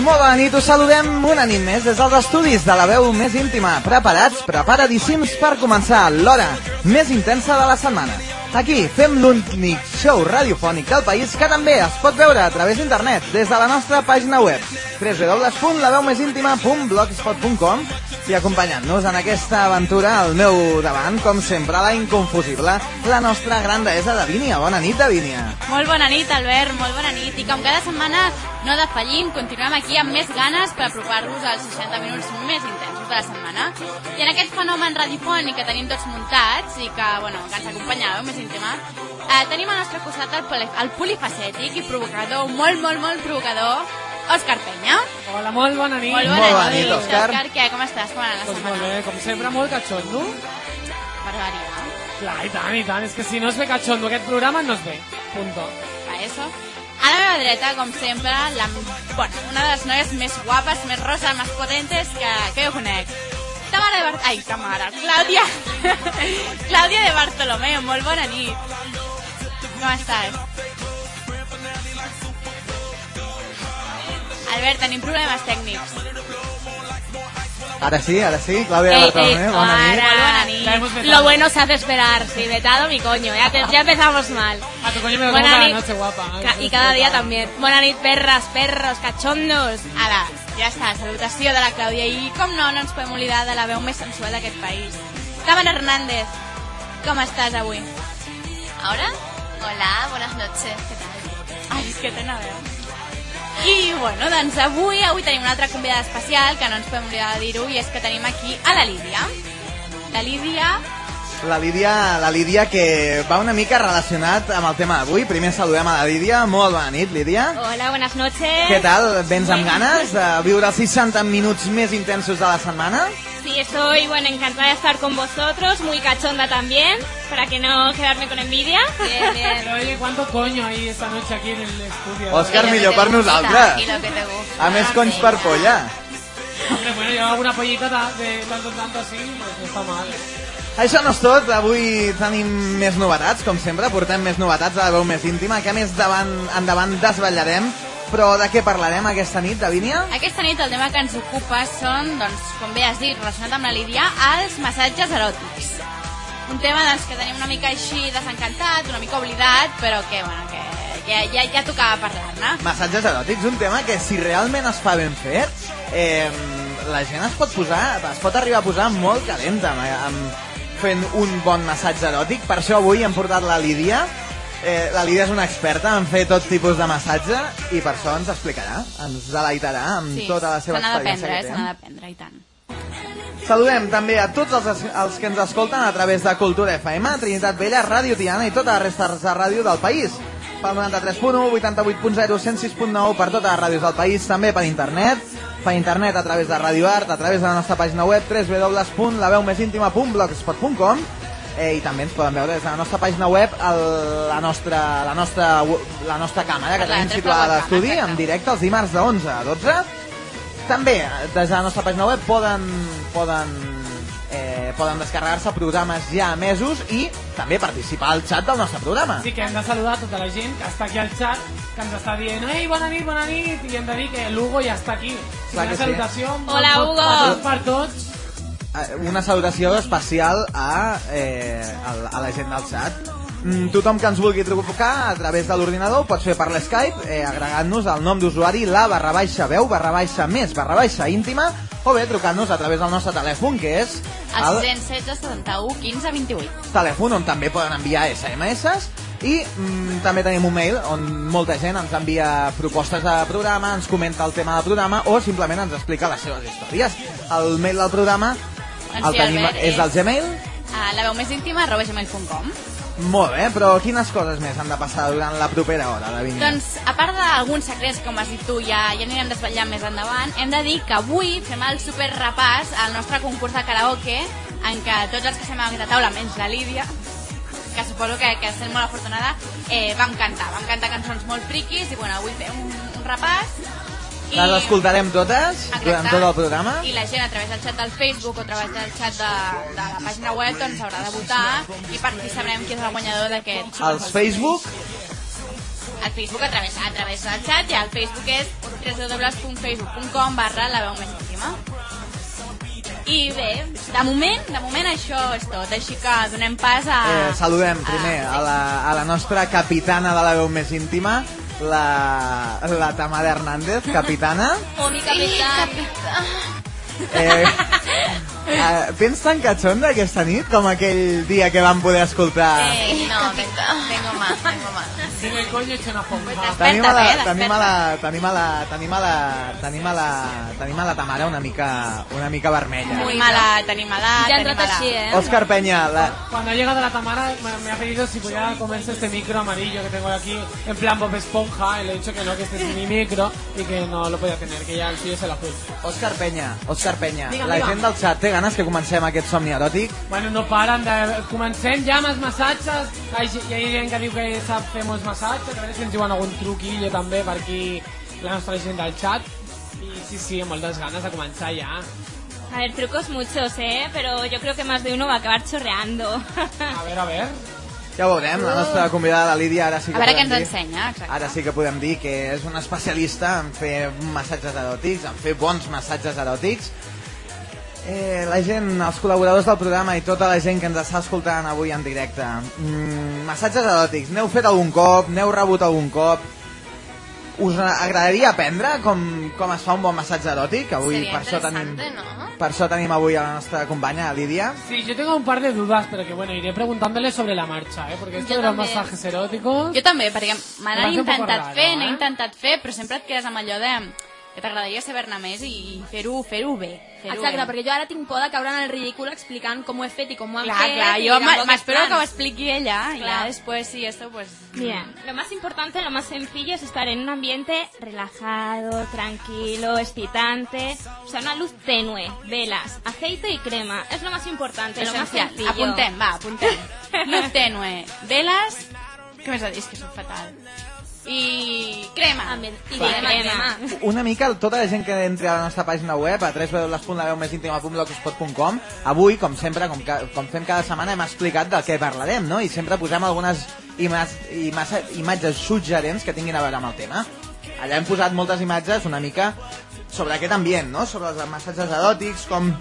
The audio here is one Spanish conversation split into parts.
Molt bona nit, us saludem una nit més des dels estudis de la veu més íntima, preparats, preparadíssims per començar l'hora més intensa de la setmana. Aquí fem l'únic show radiofònic del país que també es pot veure a través d'internet des de la nostra pàgina web www.laveumésintima.blogspot.com i acompanyant-nos en aquesta aventura al meu davant, com sempre, la inconfusible, la nostra gran deessa Davínia. Bona nit, Davínia. Molt bona nit, Albert, molt bona nit. I com cada setmana no defallim, continuem aquí amb més ganes per apropar-vos als 60 minuts més intensos de la setmana. I en aquest fenomen radiofònic que tenim tots muntats i que, bueno, que ens acompanyàveu més íntima, eh, tenim al nostre costat el, poli el polifacètic i provocador, molt, molt, molt provocador, Òscar Penya. Hola, molt bona nit. Molt bona, Molt bona nit, Òscar. Òscar, què? Com estàs? Com la Doncs molt setmana? bé, com sempre, molt catxondo. Barbaridad. Clar, i tant, i tant. És que si no es ve catxondo aquest programa, no es ve. Punto. Pa eso. A la meva dreta, com sempre, la, bueno, una de les noies més guapes, més rosas, més potentes que, que jo conec. Tamara de Bart... Ai, Tamara. Clàudia. Clàudia de Bartolomeu, molt bona nit. Com estàs? Albert, tenim problemes tècnics. Ara sí, ara sí, Bartolomé. Molt bona nit. La hemos vetado. Lo bueno se hace esperar, sí, vetado mi coño, ya, te- ya empezamos mal. A tu coño me lo como cada nit. noche, guapa. Ay, Ca- qué y cada día también. Buena nit, perras, perros, cachondos. Ara, ja està, salutació de la Clàudia i com no, no ens podem oblidar de la veu més sensual d'aquest país. Tamara Hernández, com estàs avui? Ahora, hola, buenas noches. ¿Qué tal? Ai, és que té una veu. I, bueno, doncs avui, avui tenim una altra convidada especial, que no ens podem oblidar de dir-ho, i és que tenim aquí a la Lídia. La Lídia, La Lídia, la Lídia que va una mica relacionat amb el tema d'avui. Primer saludem a la Lídia. Molt bona nit, Lídia. Hola, buenas noches. Què tal? Vens amb ganes de viure els 60 minuts més intensos de la setmana? Sí, estoy, bueno, encantada de estar con vosotros, muy cachonda también, para que no quedarme con envidia. bien, bien. Pero oye, ¿cuánto coño hay esta noche aquí en el estudio? Òscar, Y lo que millor te per gusta, nosaltres. Y lo que te gusta. A més, conys per polla. Hombre, bueno, yo hago una pollita ta- de tanto en tanto así, pues no está mal. Això no és tot, avui tenim més novetats, com sempre, portem més novetats a la veu més íntima, que més davant, endavant desvetllarem, però de què parlarem aquesta nit, Davínia? Aquesta nit el tema que ens ocupa són, doncs, com bé has dit, relacionat amb la Lídia, els massatges eròtics. Un tema doncs, que tenim una mica així desencantat, una mica oblidat, però que, bueno, que, que ja, ja tocava parlar-ne. Massatges eròtics, un tema que si realment es fa ben fet, eh, la gent es pot posar, es pot arribar a posar molt calenta amb, amb fent un bon massatge eròtic. Per això avui hem portat la Lídia. Eh, la Lídia és una experta en fer tot tipus de massatge i per això ens explicarà, ens deleitarà amb tota la seva se n'ha experiència d'aprendre, eh? Se n'ha d'aprendre, i tant. Saludem també a tots els, els que ens escolten a través de Cultura FM, Trinitat Vella, Ràdio Tiana i tota la resta de ràdio del país. Pel 93.1, 88.0, 106.9 per totes les ràdios del país, també per internet, per internet a través de Radio Art, a través de la nostra pàgina web www.laveumésintima.blogspot.com eh, i també ens poden veure des de la nostra pàgina web el, la, nostra, la, nostra, la nostra càmera que tenim situada a l'estudi en directe els dimarts de 11 a 12 també, des de la nostra pàgina web poden, poden, eh, poden descarregar-se programes ja emesos i també participar al xat del nostre programa. Así que hem de saludar a tota la gent que està aquí al chat, que ens està dient Ei, bona nit, bona nit, i hem de dir que l'Hugo ja està aquí. Clar una sí. salutació Hola, Hugo. per, tots, Una salutació especial a, eh, a, la- gent del xat. Mm, Tothom que ens vulgui trucar a través de l'ordinador pot fer per l'Skype eh, agregant-nos el nom d'usuari la barra baixa veu, barra baixa més, barra baixa íntima o bé trucant-nos a través del nostre telèfon que és El 616 71 15 28. telèfon on també poden enviar SMS i mm, també tenim un mail on molta gent ens envia propostes de programa, ens comenta el tema del programa o simplement ens explica les seves històries. El mail del programa El sí, tenim, Albert, és del Gmail? A la veu més íntima, arroba gmail.com. Molt bé, però quines coses més han de passar durant la propera hora, David? Doncs, a part d'alguns secrets, com has dit tu, ja, ja anirem desvetllant més endavant, hem de dir que avui fem el super repàs al nostre concurs de karaoke, en què tots els que estem a aquesta taula, menys la Lídia, que suposo que, que sent molt afortunada, eh, vam cantar. Vam cantar cançons molt friquis i, bueno, avui fem un, un repàs. Les escoltarem totes Exacte. durant tot el programa? I la gent a través del xat del Facebook o a través del xat de, de la pàgina web doncs haurà de votar i per aquí sabrem qui és el guanyador d'aquest Als Facebook al Facebook a través, a través del xat i el Facebook és www.facebook.com barra la veu més íntima. I bé, de moment, de moment això és tot, així que donem pas a... Eh, saludem primer a- a la, a la nostra capitana de la veu més íntima, la, la Tamara Hernández, capitana. Oh, mi capitán. Eh, eh, tens tan catxonda aquesta nit com aquell dia que vam poder escoltar... Eh, no, venga, tengo más, tengo más. El coño hecho una pompa. Tenim a, la, Desperta, bé, tenim, a la, tenim, a la, tenim, a la, tenim, a la, tenim a la Tamara una mica, una mica vermella. Tenim a la, tenim a la, Ya tenim entró a la... así, ¿eh? Òscar Peña, la, Cuando ha llegado la Tamara me, me ha pedido si podía comerse este micro amarillo que tengo aquí en plan Bob Esponja y le he dicho que no, que este es mi micro y que no lo podía tener, que ya el suyo es el azul. Òscar Peña, Òscar Peña, Digue'm, la digue'm. gent del xat té ganes que comencem aquest somni eròtic? Bueno, no paren de... Comencem ja amb els massatges. Hi ha, hi ha gent que diu que sap fer molts massatges, a veure si ens diuen algun truquillo també per aquí la nostra gent del chat. I sí, sí, amb moltes ganes de començar ja. A ver, trucos muchos, ¿eh? Pero yo creo que más de uno va a acabar chorreando. A veure, a veure. Ja ho veurem, la nostra convidada, la Lídia, ara sí que A veure podem ens dir- ensenya, exacte. Ara sí que podem dir que és una especialista en fer massatges eròtics, en fer bons massatges eròtics. Eh, la gent, els col·laboradors del programa i tota la gent que ens està escoltant avui en directe. Mm, massatges eròtics, n'heu fet algun cop, n'heu rebut algun cop? Us agradaria aprendre com, com es fa un bon massatge eròtic? Avui Sería per això tenim, interesante, ¿no? per això tenim avui a la nostra companya, Lídia. Sí, yo tengo un par de dudas, pero que bueno, iré preguntándole sobre la marcha, ¿eh? Porque esto Yo de los también. masajes eróticos... Jo també, perquè me poco intentat raro, fer, eh? n'he intentat fer, però sempre et quedes amb allò de que t'agradaria saber-ne més i fer-ho fer-ho bé. Fer Exacte, bé. perquè jo ara tinc por de caure en el ridícul explicant com ho he fet i com ho han Clar, fet. clar, m'espero plan. que ho expliqui ella i ja Clar. després sí, esto pues... Mira, lo más importante, lo más sencillo es estar en un ambiente relajado, tranquilo, excitante. O sea, una luz tenue, velas, aceite y crema. Es lo más importante, lo más sencillo. Apuntem, va, apuntem. Luz tenue, veles... Què més dit? És que soc fatal. I crema. I Clar, crema, crema. una mica tota la gent que entri a la nostra pàgina web a www.laveumesintima.blogspot.com avui, com sempre, com, ca, com fem cada setmana hem explicat del què parlarem, no? I sempre posem algunes ima ima imatges suggerents que tinguin a veure amb el tema. Allà hem posat moltes imatges una mica sobre aquest ambient, no? Sobre els massatges eròtics, com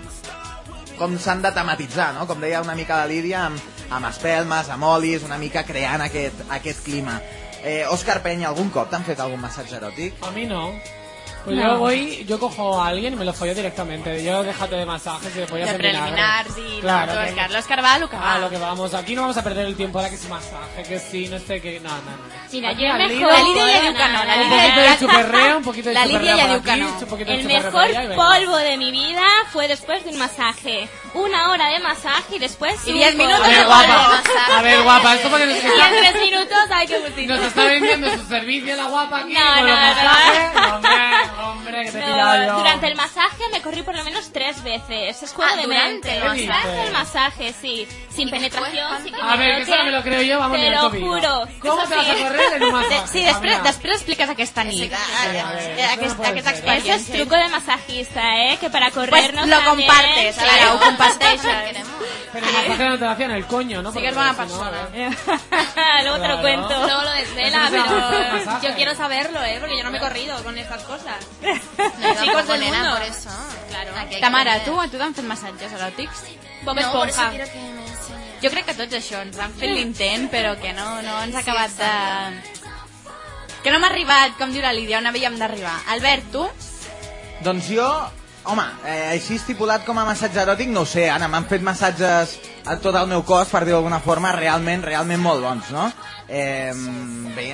com s'han de tematitzar, no? Com deia una mica la Lídia, amb, amb espelmes, amb olis, una mica creant aquest, aquest clima. Eh, Òscar Penya, algun cop t'han fet algun massatge eròtic? A mí no. Pues yo voy, yo cojo a alguien y me lo follo directamente. Yo déjate de masajes y a de preliminars i Claro, no, que- Òscar. L'Òscar va a lo que vamos, aquí no vamos a perder el tiempo ahora que es masaje, que sí, no sé qué, no, no, no. Mira, Aquí yo el mejor- La Lídia ja diu que no. La un Lídia poquito de chuperreo, un poquito de La no. un poquito de El mejor y polvo de mi vida fue después de un masaje. Una hora de masaje y después Y un 10 polvo. minutos A ver, de guapa, a ver, guapa, esto porque nos, Y en tres minutos hay que nos está vendiendo su servicio la guapa aquí No, con no, los no. masajes. Hombre, que te No, durante el masaje me corrí por lo menos tres veces. Es juego Ah, de durante mente. el masaje. Durante el masaje, sí. Sin ¿Y después penetración, sin que A ver, que eso no me lo creo yo, vamos Te ni lo juro. ¿Cómo te vas a correr en un masaje? Sí, després, després. Ah, A no puede aquesta ser. Eso es truco de masajista, ¿eh? Que para Pues corrernos lo también- compartes, Sí. Clara, ho comparteixes. Queremos. Pero el masaje no te lo hacían el coño, ¿no? Sí que es buena no, persona. Luego te Claro. lo cuento. Luego lo desvela, pero yo quiero saberlo, ¿eh? Porque yo no me he corrido con estas cosas. No, Chicos del nena, mundo. por eso. Claro. Aquí Tamara, tu, a tu t'han fet massatges eròtics? Bob No, por eso Esponja. quiero que me enseñes. Jo crec que tots això ens han fet l'intent, però que no, no ens ha acabat de... Que no hem arribat, com diu la Lídia, on havíem d'arribar. Albert, tu? Doncs jo, home, eh, així estipulat com a massatge eròtic, no ho sé, Anna, m'han fet massatges a tot el meu cos, per dir-ho d'alguna forma, realment, realment molt bons, no? Eh, bé,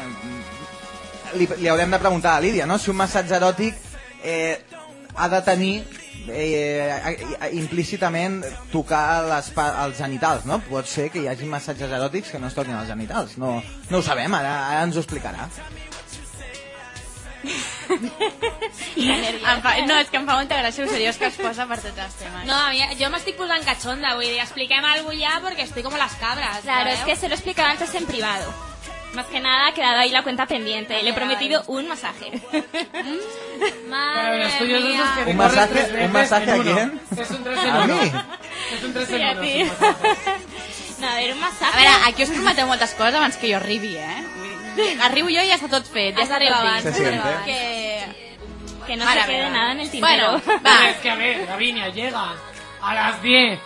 li, li haurem de preguntar a Lídia, no?, si un massatge eròtic eh, ha de tenir eh, implícitament tocar les, els genitals, no? Pot ser que hi hagi massatges eròtics que no es toquin els genitals, no, no ho sabem, ara, ara ens ho explicarà. Em fa... No, és que em fa molta gràcia, ho seriós que es posa per tots els temes. No, a mí, yo me estoy posando cachonda, voy a expliquem algo ya porque estoy como las cabras. Claro, ¿sabeu? es que se lo he explicado antes en privado. Más que nada ha quedado ahí la cuenta pendiente. Le he prometido un masaje. Madre mía. que ¿Un masaje- un masaje a quién? Es un tres en ¿A uno. mí? Es un tres Sí, en a. No, a ver, un A masaje. veure, aquí us prometeu moltes coses abans que jo arribi, eh? Arribo jo i ja està tot fet. Ja està abans, abans. Que... Que no Mare se quede meva. nada en el tintero. Bueno, Pero va. es que a ver, Gavinia, llega a las 10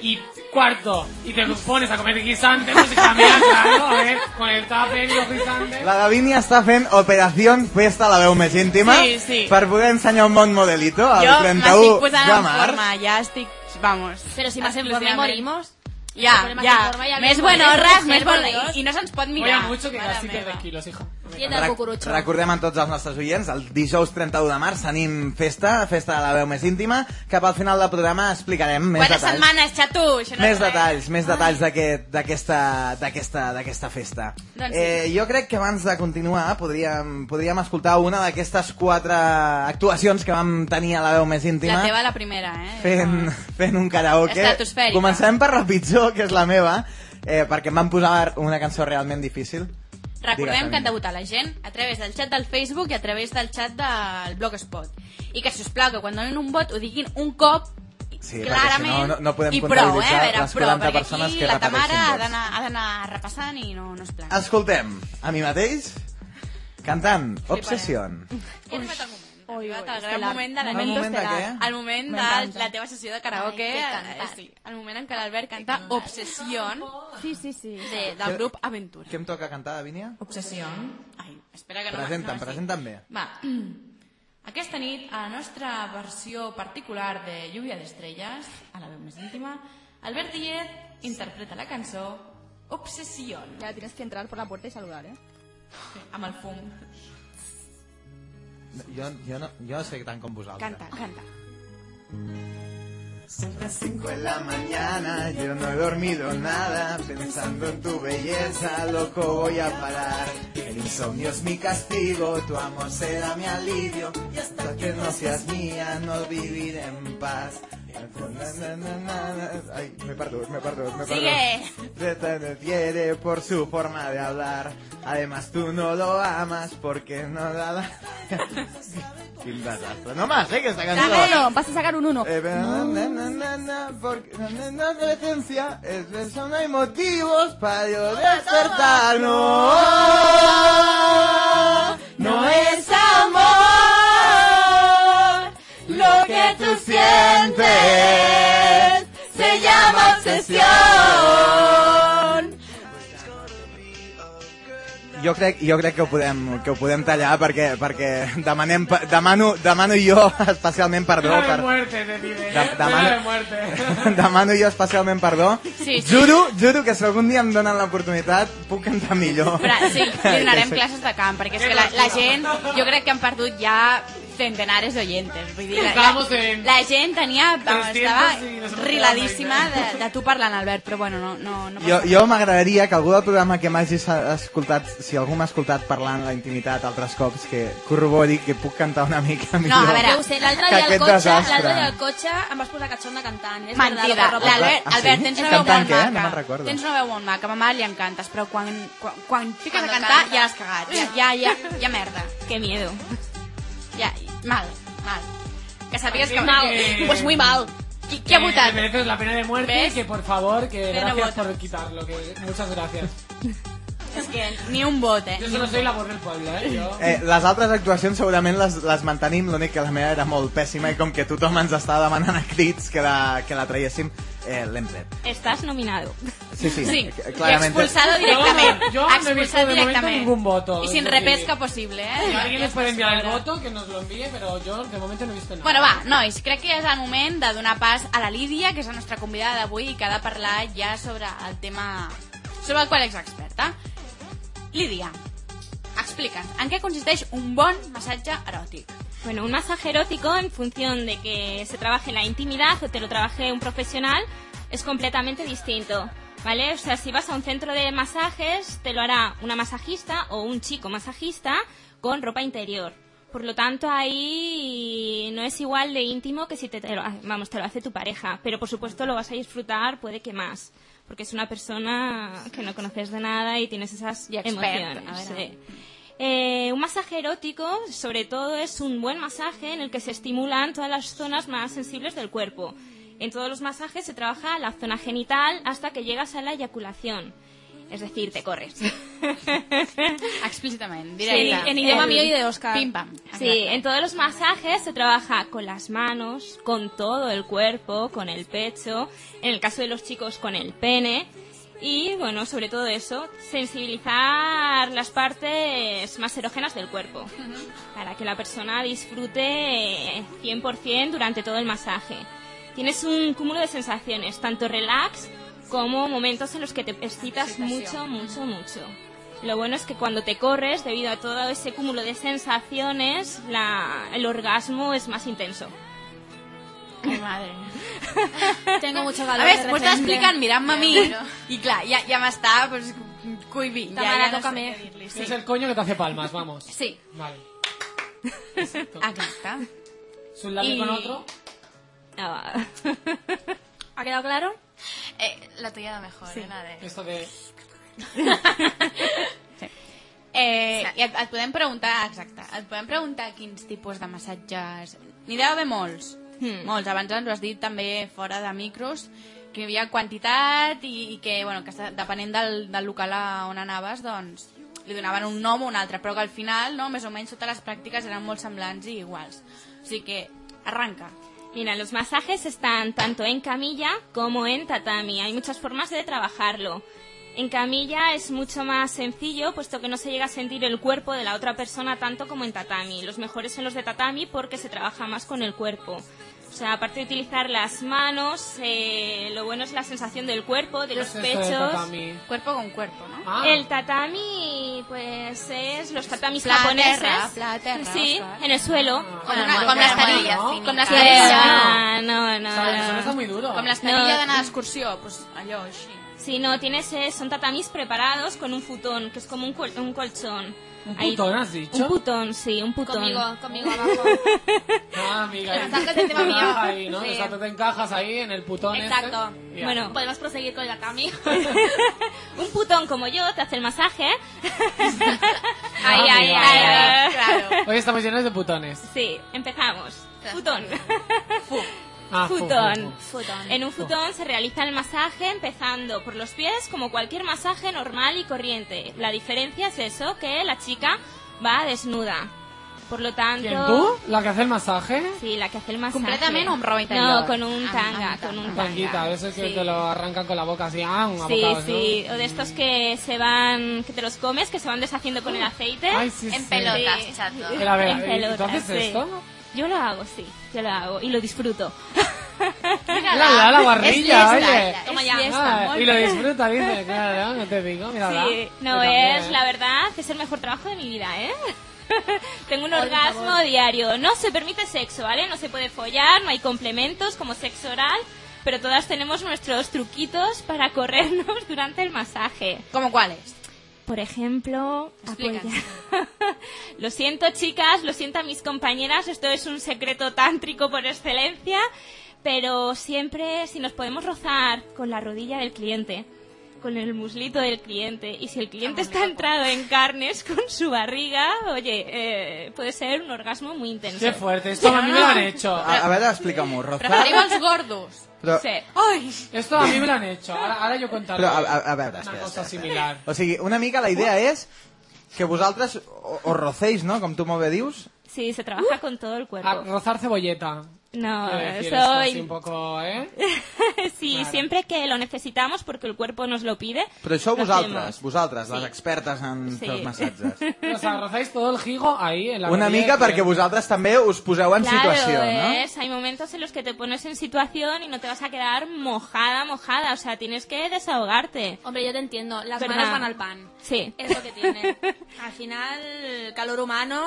y cuarto y te pones a comer guisante, pues hija mía, claro, a ver, con el tupper y los guisantes. La Gavinia està fent Operació Festa a la veu més íntima Sí, sí. per poder ensenyar un bon modelito el Jo 31 m'estic posant de en març. forma, ja estic... Vamos. Pero si más en forma morimos. Ja, ja. i el Més ¿eh? més Por bon... Dios. I no se'ns pot Voy mirar. a mucho que Mare casi meva. pierdes kilos, hija. Cucurucho. Recordem a tots els nostres oients, el dijous 31 de març tenim festa, festa de la veu més íntima, cap al final del programa explicarem més Quantes detalls. setmanes? Això no més detalls, més detalls d'aquest- d'aquesta d'aquesta festa. Doncs sí. eh, jo crec que abans de continuar podríem, podríem escoltar una d'aquestes quatre actuacions que vam tenir a la veu més íntima. La teva, la primera, eh? fent, fent un karaoke. Comencem per la pitjor, que és la meva, eh, perquè em van posar una cançó realment difícil. Recordem que han de votar la gent a través del xat del Facebook i a través del xat del Blogspot. I que, sisplau, que quan donen un vot ho diguin un cop Sí, perquè clarament si no, no- no podem i prou, eh? Veure, les prou, 40 perquè persones aquí que la Tamara ha d'anar ha d'anar repassant i no, no es plana. Escoltem, a mi mateix, cantant Obsession. Hem Oi, oi, al gran moment de la El nit. moment de què? El moment de la teva sessió de karaoke. Ai, eh, sí, el moment en què l'Albert canta Obsession Sí, sí, sí. de, del grup Aventura. Què em toca cantar, Davinia? Obsesión. Ai, espera que no... Presenta'm, no presenta'm bé. Va, aquesta nit, a la nostra versió particular de Lluvia d'Estrelles, a la veu més íntima, Albert Díez interpreta la cançó Obsession, Ya tienes que entrar por la puerta y saludar, ¿eh? amb el fum. Jo, jo, no, jo sé tant com vosaltres. Canta, canta. Son las 5 de la mañana, yo no he dormido nada, pensando en tu belleza, loco voy a parar. El insomnio es mi castigo, tu amor será mi alivio, y hasta que no seas mía no viviré en paz. Ay, me parto, me parto, me parto. Sigue. Te quiere por su forma de hablar. Además tú no lo amas porque no la da. No más, eh, que esta canción. Vas a sacar un uno. Eh, pero na, na, na, porque na, adolescencia es no hay motivos para yo despertar. No, no es tú sientes, se llama obsesión. Jo crec, jo crec que ho podem, que ho podem tallar perquè, perquè demanem, demano, demano jo especialment perdó per, muerte, te diré. Demano- de muerte. demano jo especialment perdó. Sí, sí. Juro, juro que si algun dia em donen l'oportunitat puc cantar millor. Però sí, li donarem classes de camp, perquè és que la, la gent, jo crec que han perdut ja centenares d'oyentes. Vull dir, la, en la gent tenia, vamos, 300 estava riladíssima de, de tu parlant, Albert, però bueno, no, no, no Jo, jo m'agradaria que algú del programa que m'hagi escoltat, si algú m'ha escoltat parlant la intimitat altres cops, que corrobori que puc cantar una mica millor. a veure, sé, l'altre que dia al aquest cotxe, desastre. l'altre dia al cotxe em vas posar catxonda cantant. És Mentida, que l'Albert, Ah, sí? Albert, tens una veu molt què? maca. No me'n recordo. Tens una veu molt maca, a ma mare li encantes, però quan, quan, quan fiques a cantar canta. ja l'has cagat, ja, ja, ja, ja merda. Qué miedo. Ja, mal, mal. Que sàpigues que... Mal. Pues muy mal. Qui, qui ha Que votat? mereces la pena de muerte ¿Ves? que por favor, que Que no gracias vota. por quitarlo. Que, muchas gracias. És que ni un vot, eh? Yo solo soy la voz del pueblo, ¿eh? Yo... Eh, les altres actuacions segurament les, les mantenim, l'únic que la meva era molt pèssima i com que tothom ens estava demanant a crits que la, que la traiéssim, eh, l'hem tret. Estás nominado. Sí, sí, Sí, eh, y clarament. expulsado directament. Yo no he visto expulsado de momento directament. ningún voto. Y sin repesca posible, Si eh? alguien les puede enviar el voto, que nos lo envíe, pero yo de momento no he visto nada. Bueno, va, nois, crec que és el moment de donar pas a la Lídia, que és la nostra convidada d'avui i que ha de parlar ja sobre el tema sobre el qual és experta. Lídia, explica'ns, en què consisteix un bon massatge eròtic? Bueno, un masaje erótico, en función de que se trabaje la intimidad o te lo trabaje un profesional, es completamente distinto. ¿Vale? O sea, si vas a un centro de masajes, te lo hará una masajista o un chico masajista con ropa interior. Por lo tanto, ahí no es igual de íntimo que si te, vamos, te lo hace tu pareja. Pero por supuesto lo vas a disfrutar, puede que más. Porque es una persona que no conoces de nada y tienes esas Y emociones. a ver, sí. Eh, un masaje erótico, sobre todo, es un buen masaje en el que se estimulan todas las zonas más sensibles del cuerpo. En todos los masajes se trabaja la zona genital hasta que llegas a la eyaculación. Es decir, te corres. Explícitament, Sí, directe. en idioma El- mío y de Oscar. Pim pam. Sí, en todos los masajes se trabaja con las manos, con todo el cuerpo, con el pecho, en el caso de los chicos con el pene y bueno, sobre todo eso, sensibilizar las partes más erógenas del cuerpo para que la persona disfrute eh, 100% durante todo el masaje. Tienes un cúmulo de sensaciones, tanto relax como momentos en los que te excitas mucho, mucho, mucho. Lo bueno es que cuando te corres, debido a todo ese cúmulo de sensaciones, la- el orgasmo es más intenso. Ai, madre. Tengo mucho A calor. veure, de m'ho està repente. explicant mirant-me a mi i clar, ja, ja m'està pues, cohibint. Ja, Tamara, ja no tócame. dir-li. Es el coño que te hace palmas, vamos. Sí, Vale. exacte. Su labio Y- con otro. Ah, ¿Ha quedado claro? Eh, la tuya era mejor, eh, la de... Esto de. Eh, I et, et podem preguntar, exacte, et podem preguntar quins tipus de massatges... N'hi deu haver molts, Hmm. molts. Abans ens ho has dit també fora de micros, que hi havia quantitat i, i que, bueno, que depenent del, del local a on anaves, doncs li donaven un nom o un altre, però que al final, no, més o menys totes les pràctiques eren molt semblants i iguals. O sigui que, arranca. Mira, los masajes están tanto en camilla como en tatami. Hay muchas formas de trabajarlo. En camilla es mucho más sencillo, puesto que no se llega a sentir el cuerpo de la otra persona tanto como en tatami. Los mejores son los de tatami porque se trabaja más con el cuerpo. O sea, aparte de utilizar las manos, eh, lo bueno es la sensación del cuerpo, de los ¿Qué es de pechos. tatami? Cuerpo con cuerpo, ¿no? Ah, El tatami, pues es los tatamis Pla japoneses. terra, sí, Oscar. en el suelo. Com, Bueno, una, molt com bé, l'estanilla. molt Com bé. l'estanilla. Ah, no, no, eso no no. está muy duro. Com l'estanilla No. d'anar d'excursió, pues, allò així. Sí, no, tienes, eh, son tatamis preparados con un futón, que es como un, col- un colchón. ¿Un putón has dicho? Un putón, sí, un putón. Conmigo, conmigo abajo. Ah, amiga. Que sacas del tema mío. Ahí, ¿no? Sí. O sea, tú te encajas ahí en el putón Exacto. este. Bueno. Podemos proseguir con el tatami. un putón como yo te hace el masaje. Ah, ahí, ahí, ahí. Claro. Hoy estamos llenos de putones. Sí, empezamos. Futón. Ah, fu- fu- Futón. fu. En un futón se realiza el masaje empezando por los pies como cualquier masaje normal y corriente. La diferencia es eso, que la chica va desnuda. Por lo tanto... ¿Quién tú? ¿La que hace el masaje? Sí, la que hace el masaje. Completament o amb roba interior? No, con un Amb- tanga, amb con un Tanguita, a tanga. veces que Sí. te lo arrancan con la boca así, ah, un Sí, sí, o de estos que se van, que te los comes, que se van deshaciendo con el aceite. Ay, sí, En sí. pelotas, chato. Pero a ver, En ¿y ¿tú pelotas, haces sí. esto? Yo lo hago, sí, yo lo hago y lo disfruto. Mírala, la guarrilla, Es oye. Toma ya. fiesta, Ah, y lo disfruta, dice, claro, no te digo, mírala. Sí, no es, la verdad, es el mejor trabajo de mi vida, ¿eh? Tengo un orgasmo diario. No se permite sexo, ¿vale? No se puede follar, no hay complementos como sexo oral, pero todas tenemos nuestros truquitos para corrernos durante el masaje. ¿Cómo cuáles? Por ejemplo, apoyar- lo siento chicas, lo siento a mis compañeras, esto es un secreto tántrico por excelencia, pero siempre si nos podemos rozar con la rodilla del cliente, con el muslito del cliente, y si el cliente está entrado en carnes con su barriga, oye, eh, puede ser un orgasmo muy intenso. Qué fuerte, esto a mí me lo han hecho. A, a veure, explica-m'ho. Rozar... Gordos. Però, Sí. Ai! Esto a mí me lo han hecho. Ahora, ahora yo contaré però a, a, a veure, una cosa espera, espera. similar. O sigui, una mica la idea és que vosaltres o- os rocéis, no?, com tu molt bé dius. Sí, se trabaja con todo el cuerpo. A rozar cebolleta. No, así soy... un poco, ¿eh? sí, Claro. siempre que lo necesitamos porque el cuerpo nos lo pide. Però això vosaltres, hacemos. vosaltres, les Sí. expertes en Sí. fer els massatges. O sea, rozáis todo el gigo ahí en la Una mica del perquè vosaltres també us poseu en Claro, situació, no? es, hay momentos en los que te pones en situación y no te vas a quedar mojada, mojada, o sea, tienes que desahogarte. Hombre, yo te entiendo. Las ¿Verdad? manos van al pan. Sí. Es lo que tiene. Al final, el calor humano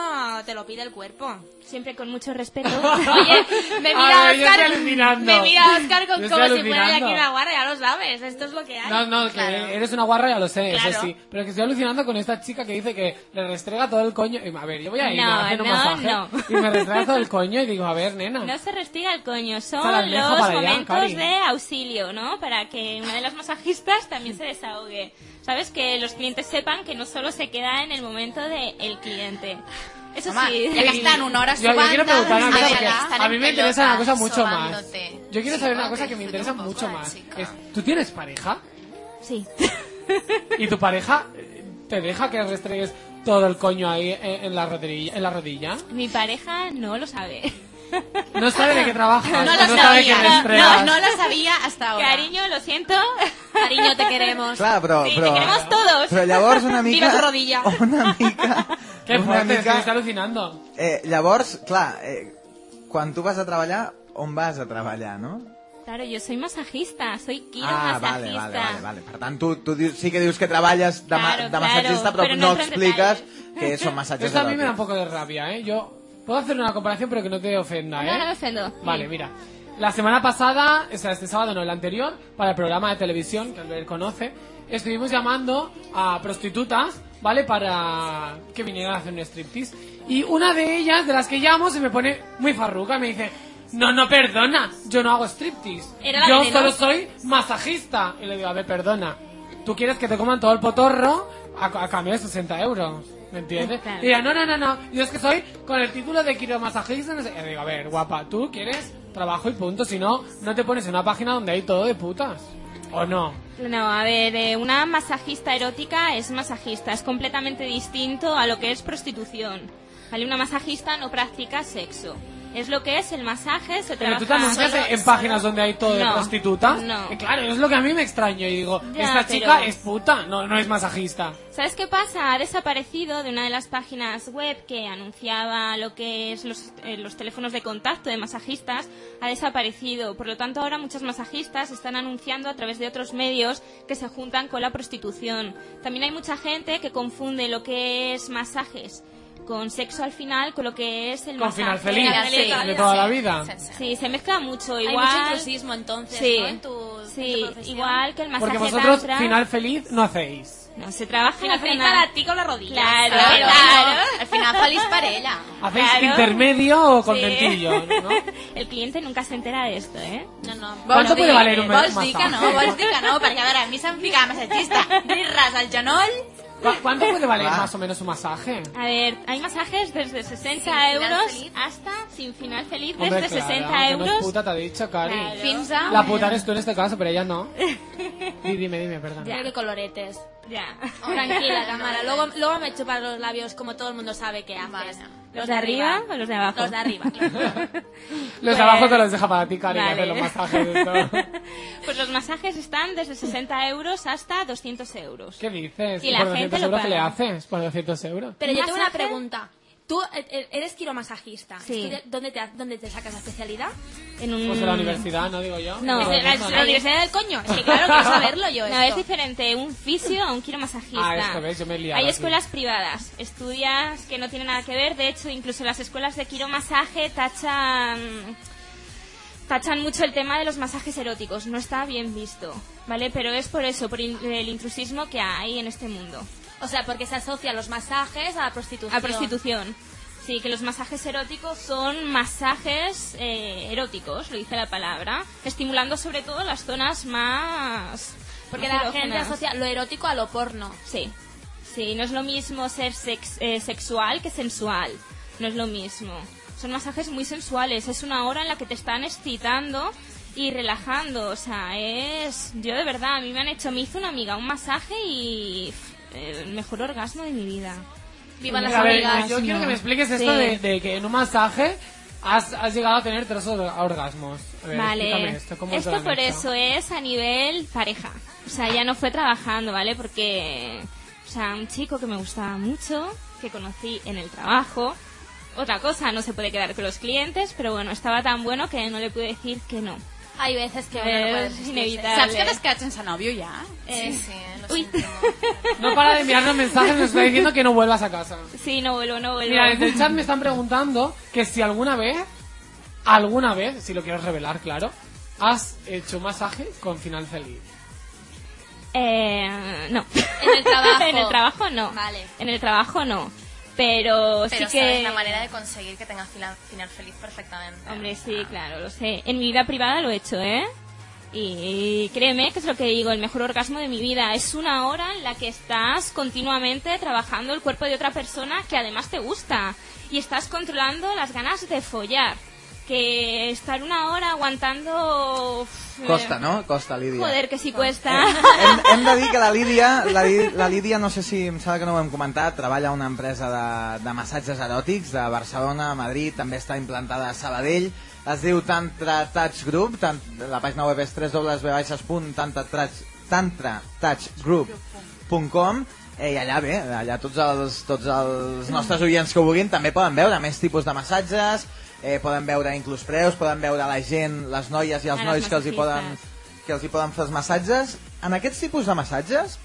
te lo pide el cuerpo. Siempre con mucho respeto. Oye, me mira ver, Oscar. Me mira Oscar con- como si fuera aquí una guarra, ya lo sabes. Esto es lo que hay. No, no, que eres una guarra, ya lo sé, Claro. eso sí. Pero que estoy alucinando con esta chica que dice que le restrega todo el coño. A ver, yo voy a ir No, a hacer un no, masaje no. y me restrega todo el coño y digo, a ver, nena. No se restiga el coño, son los allá, momentos de auxilio, ¿no? Para que una de las masajistas también se desahogue. ¿Sabes? Que los clientes sepan que no solo se queda en el momento del el cliente. Eso Home, sí. ja que estan una hora Yo, yo quiero preguntar una a cosa porque están a mí me interesa una cosa mucho más. Yo quiero saber una cosa que me interesa mucho más. Es, ¿Tú tienes pareja? Sí. ¿Y tu pareja eh, te deja que restregues todo el coño ahí en, en la rodilla? En la rodilla? Mi pareja no lo sabe. No sabe de qué trabajas, No lo no sabía. No, no lo sabía hasta ahora. Cariño, lo siento. Cariño, te queremos. Clar, però... Sí, però, te queremos todos. Però llavors una mica... Viva tu rodilla. Una mica... Qué una fuerte, es que mica... está alucinando. Eh, llavors, clar, eh, quan tu vas a treballar, on vas a treballar, no? Claro, yo soy masajista, soy ah, quiromasajista. vale, vale, vale, vale. Per tant, tu, tu dius, sí que dius que treballes de, ma Claro, de massatgista, claro, però però no no expliques detalles. que són massatges Esto a mí me da un poco de rabia, ¿eh? Yo puedo hacer una comparación, pero que no te ofenda, ¿eh? No, no me ofendo. Vale, mira. La semana pasada, o sea, este sábado, no, el anterior, para el programa de televisión que Albert conoce, estuvimos llamando a prostitutas, ¿vale? Para que vinieran a hacer un striptease. Y una de ellas, de las que llamo, se me pone muy farruca y me dice, no, no, perdona, yo no hago striptease. Era Yo solo soy masajista. Y le digo, a ver, perdona, tú quieres que te coman todo el potorro a, a cambio de 60 euros. ¿Me entiendes? Claro. Y ella, no, no, no, no, yo es que soy con el título de quiromasajista. No sé. Y digo, a ver, guapa, tú quieres trabajo y punto. Si no, no te pones en una página donde hay todo de putas. ¿O no? No, a ver, eh, una masajista erótica es masajista, es completamente distinto a lo que es prostitución. ¿Vale? Una masajista no practica sexo. Es lo que es el masaje, se Pero tú te trabaja... anuncias en páginas donde hay todo de No, prostitutas. no. Y claro, es lo que a mí me extraño. Y digo, Ya, esta pero- chica es puta, no, no es masajista. ¿Sabes qué pasa? Ha desaparecido de una de las páginas web que anunciaba lo que es los, eh, los teléfonos de contacto de masajistas. Ha desaparecido. Por lo tanto, ahora muchos masajistas están anunciando a través de otros medios que se juntan con la prostitución. También hay mucha gente que confunde lo que es masajes con sexo al final con lo que es el Con masaje. final feliz, Sí, de toda la vida. Sí, sí. Sí, se mezcla mucho. Hay Igual, mucho intrusismo entonces, Sí. ¿no? En tu sí, en tu igual que el masaje Porque vosotros tantra. final feliz no hacéis. No, se trabaja Final feliz para ti con la rodilla. Claro, Claro, claro. Al final feliç per ella. ¿Hacéis Claro. intermedio o Sí. contentillo? ¿no? El cliente nunca se entera de esto, ¿eh? No, no. ¿Cuánto puede valer un Vols dir que no, masaje? dir que no, perquè a veure, a mi se'm fica massatgista, dir al genoll, ¿Cu- ¿Cuánto puede valer Claro. más o menos un masaje? A ver, hay masajes desde 60 final euros feliz. hasta sin final feliz Hombre, desde claro, 60 que no euros. puta, te ha dicho, Cari. Claro. fins a... La puta eres tú en este caso, pero ella no. Y dime, dime, perdón. Mira qué coloretes. Ya. Tranquila, Tamara. Luego, luego me chupar los labios como todo el mundo sabe que haces. Vale. ¿Los de arriba o los de abajo? Los de arriba, claro. Los de abajo te los deja para ti, Cari, que Vale. hacer los masajes y todo. Pues los masajes están desde 60 euros hasta 200 euros. ¿Qué dices? Y la gente 200 lo euros qué le haces? Por 200 euros. Pero yo ¿Un tengo una pregunta. Tú eh, eh, eres quiromasajista. Sí. ¿Estudia- ¿Dónde te, ¿Dónde te sacas la especialidad? En un... Pues en la universidad, ¿no digo yo? No. Todo ¿Desde el la, mundo, la. Universidad del Coño? Es que claro, quiero saberlo yo No, esto. es diferente un fisio a un quiromasajista. Ah, esto, ¿ves? Yo me he liado Hay aquí. escuelas privadas, estudias que no tienen nada que ver. De hecho, incluso las escuelas de quiromasaje tachan tachan mucho el tema de los masajes eróticos. No está bien visto, ¿vale? Pero es por eso, por el intrusismo que hay en este mundo. O sea, porque se asocian los masajes a la prostitución. A prostitución. Sí, que los masajes eróticos son masajes eh, eróticos, lo dice la palabra, estimulando sobre todo las zonas más... Porque más la gente asocia lo erótico a lo porno. Sí, sí, no es lo mismo ser sex- eh, sexual que sensual. No es lo mismo. Son masajes muy sensuales. Es una hora en la que te están excitando y relajando. O sea, es. Yo de verdad, a mí me han hecho. Me hizo una amiga un masaje y. El mejor orgasmo de mi vida. Viva las A ver, amigas. yo quiero que me expliques esto Sí. de, de que en un masaje has, has llegado a tener tres or- orgasmos. Ver, Vale, esto, ¿cómo te lo esto han por hecho? eso es a nivel pareja. O sea, ya no fue trabajando, ¿vale? Porque, o sea, un chico que me gustaba mucho, que conocí en el trabajo. Otra cosa, no se puede quedar con los clientes, pero bueno, estaba tan bueno que no le pude decir que no. Hay veces que Es uno no puede inevitable. Saps que t'has quedat sense nòvio ja? Sí, sí, lo Uy. siento. No para de enviarnos mensajes, nos está diciendo que no vuelvas a casa. Sí, no vuelvo, no vuelvo. Mira, desde el chat me están preguntando que si alguna vez, alguna vez, si lo quieres revelar, claro, has hecho un masaje con final feliz. Eh, no. En el trabajo. en el trabajo no. Vale. En el trabajo no. Pero, Pero sí que... sabes la manera de conseguir que tenga final, final feliz perfectamente. Hombre, sí, claro, lo sé. En mi vida privada lo he hecho, ¿eh? Y créeme que es lo que digo, el mejor orgasmo de mi vida. Es una hora en la que estás continuamente trabajando el cuerpo de otra persona que además te gusta. Y estás controlando las ganas de follar. Que estar una hora aguantando... uf, eh, Costa, no? Costa, Lídia. Joder, que sí cuesta. hem, hem de dir que la Lídia, la, la Lídia, no sé si em sembla que no ho hem comentat, treballa a una empresa de, de massatges eròtics de Barcelona, Madrid, també està implantada a Sabadell, es diu Tantra Touch Group, tant, la pàgina web és www.tantratouchgroup.com eh, i allà bé, allà tots els, tots els nostres oients que ho vulguin també poden veure més tipus de massatges, eh, poden veure inclús preus, poden veure la gent, les noies i els A les nois que els hi poden que els hi poden fer els massatges. En aquests tipus de massatges,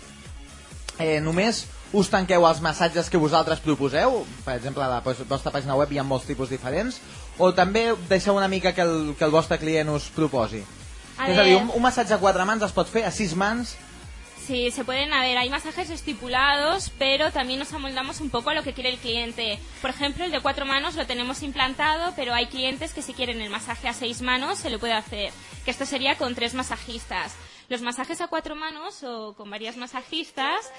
eh, només us tanqueu els massatges que vosaltres proposeu? Per exemple, a la vostra pàgina web hi ha molts tipus diferents? O també deixeu una mica que el, que el vostre client us proposi? A és a dir, un, un massatge a quatre mans es pot fer a sis mans? Sí, se pueden, a ver, hay masajes estipulados, pero también nos amoldamos un poco a lo que quiere el cliente. Por ejemplo, el de cuatro manos lo tenemos implantado, pero hay clientes que si quieren el masaje a seis manos se lo puede hacer, que esto sería con tres masajistas. Los masajes a cuatro manos o con varias masajistas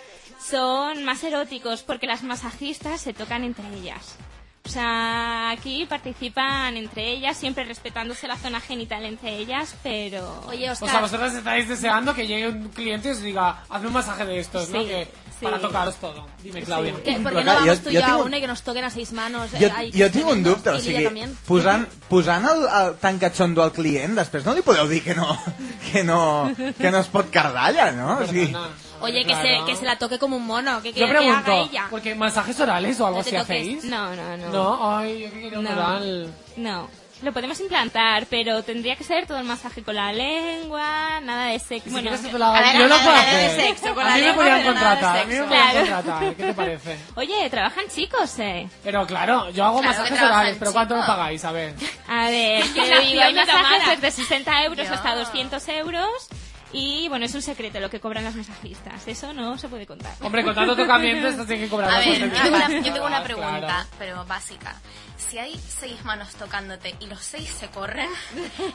son más eróticos porque las masajistas se tocan entre ellas. O sea, aquí participan entre ellas, siempre respetándose la zona genital entre ellas, pero... Oye, O Oscar, sea, vosotros estáis deseando que llegue un cliente y os diga, hazme un masaje de estos, ¿no? Sí, Que, sí. Para tocaros todo. Dime, Claudia. ¿qué- ¿por qué no vamos jo- tú jo y yo a tinc- una y que nos toquen a seis manos? Jo, Eh, jo tinc un dubte, o sigui, también. posant, posant el, el tan catxondo al client, després no li podeu dir que no, que no, que no es pot cardar allà, no? O sigui, Perdona. Oye, que, Claro. se, que se la toque como un mono. Que, que, Yo que haga pregunto, ella. porque masajes orales o algo No así toques. hacéis? No, no, no. No, ay, yo que quiero un No. oral. No. Lo podemos implantar, pero tendría que ser todo el masaje con la lengua, nada de sexo. Si Bueno, lo haga, a ver, yo lo nada puedo de hacer. sexo, con a la mí me lengua, podían de contratar, a mí me sexo. podían Claro. contratar. ¿Qué te parece? oye, trabajan chicos, eh. Pero claro, yo hago Claro masajes orales, pero ¿cuánto me pagáis? A ver. A ver, te digo, hay de masajes desde 60 euros Dios. hasta 200 euros. Y bueno, es un secreto lo que cobran las masajistas. Eso no se puede contar. Hombre, con tanto tocamiento esto tiene que cobrar A ver, yo tengo una, yo tengo una Claro. pregunta, pero básica. Si hay seis manos tocándote y los seis se corren,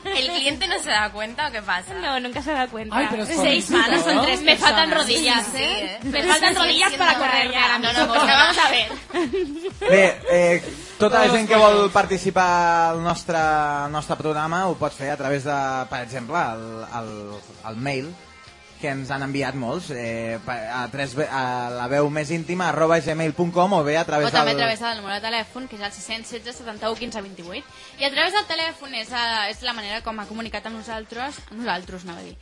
¿el cliente no se da cuenta o qué pasa? No, nunca se da cuenta. Ay, pero Seis manos son tres. Me faltan personas. rodillas, Sí, sí, ¿eh? Me faltan rodillas siendo- para correr. Ya, no, no, no. vamos a ver. Bé, eh, tota la gent que vol participar al nostre, al nostre programa ho pot fer a través de, per exemple, el, el, el mail que ens han enviat molts eh, a, tres, a la veu més íntima arroba gmail.com o bé a O través també a del... través del número de telèfon, que és el 616 71 15 28. I a través del telèfon és, eh, és la manera com ha comunicat amb nosaltres, amb nosaltres, anava a dir.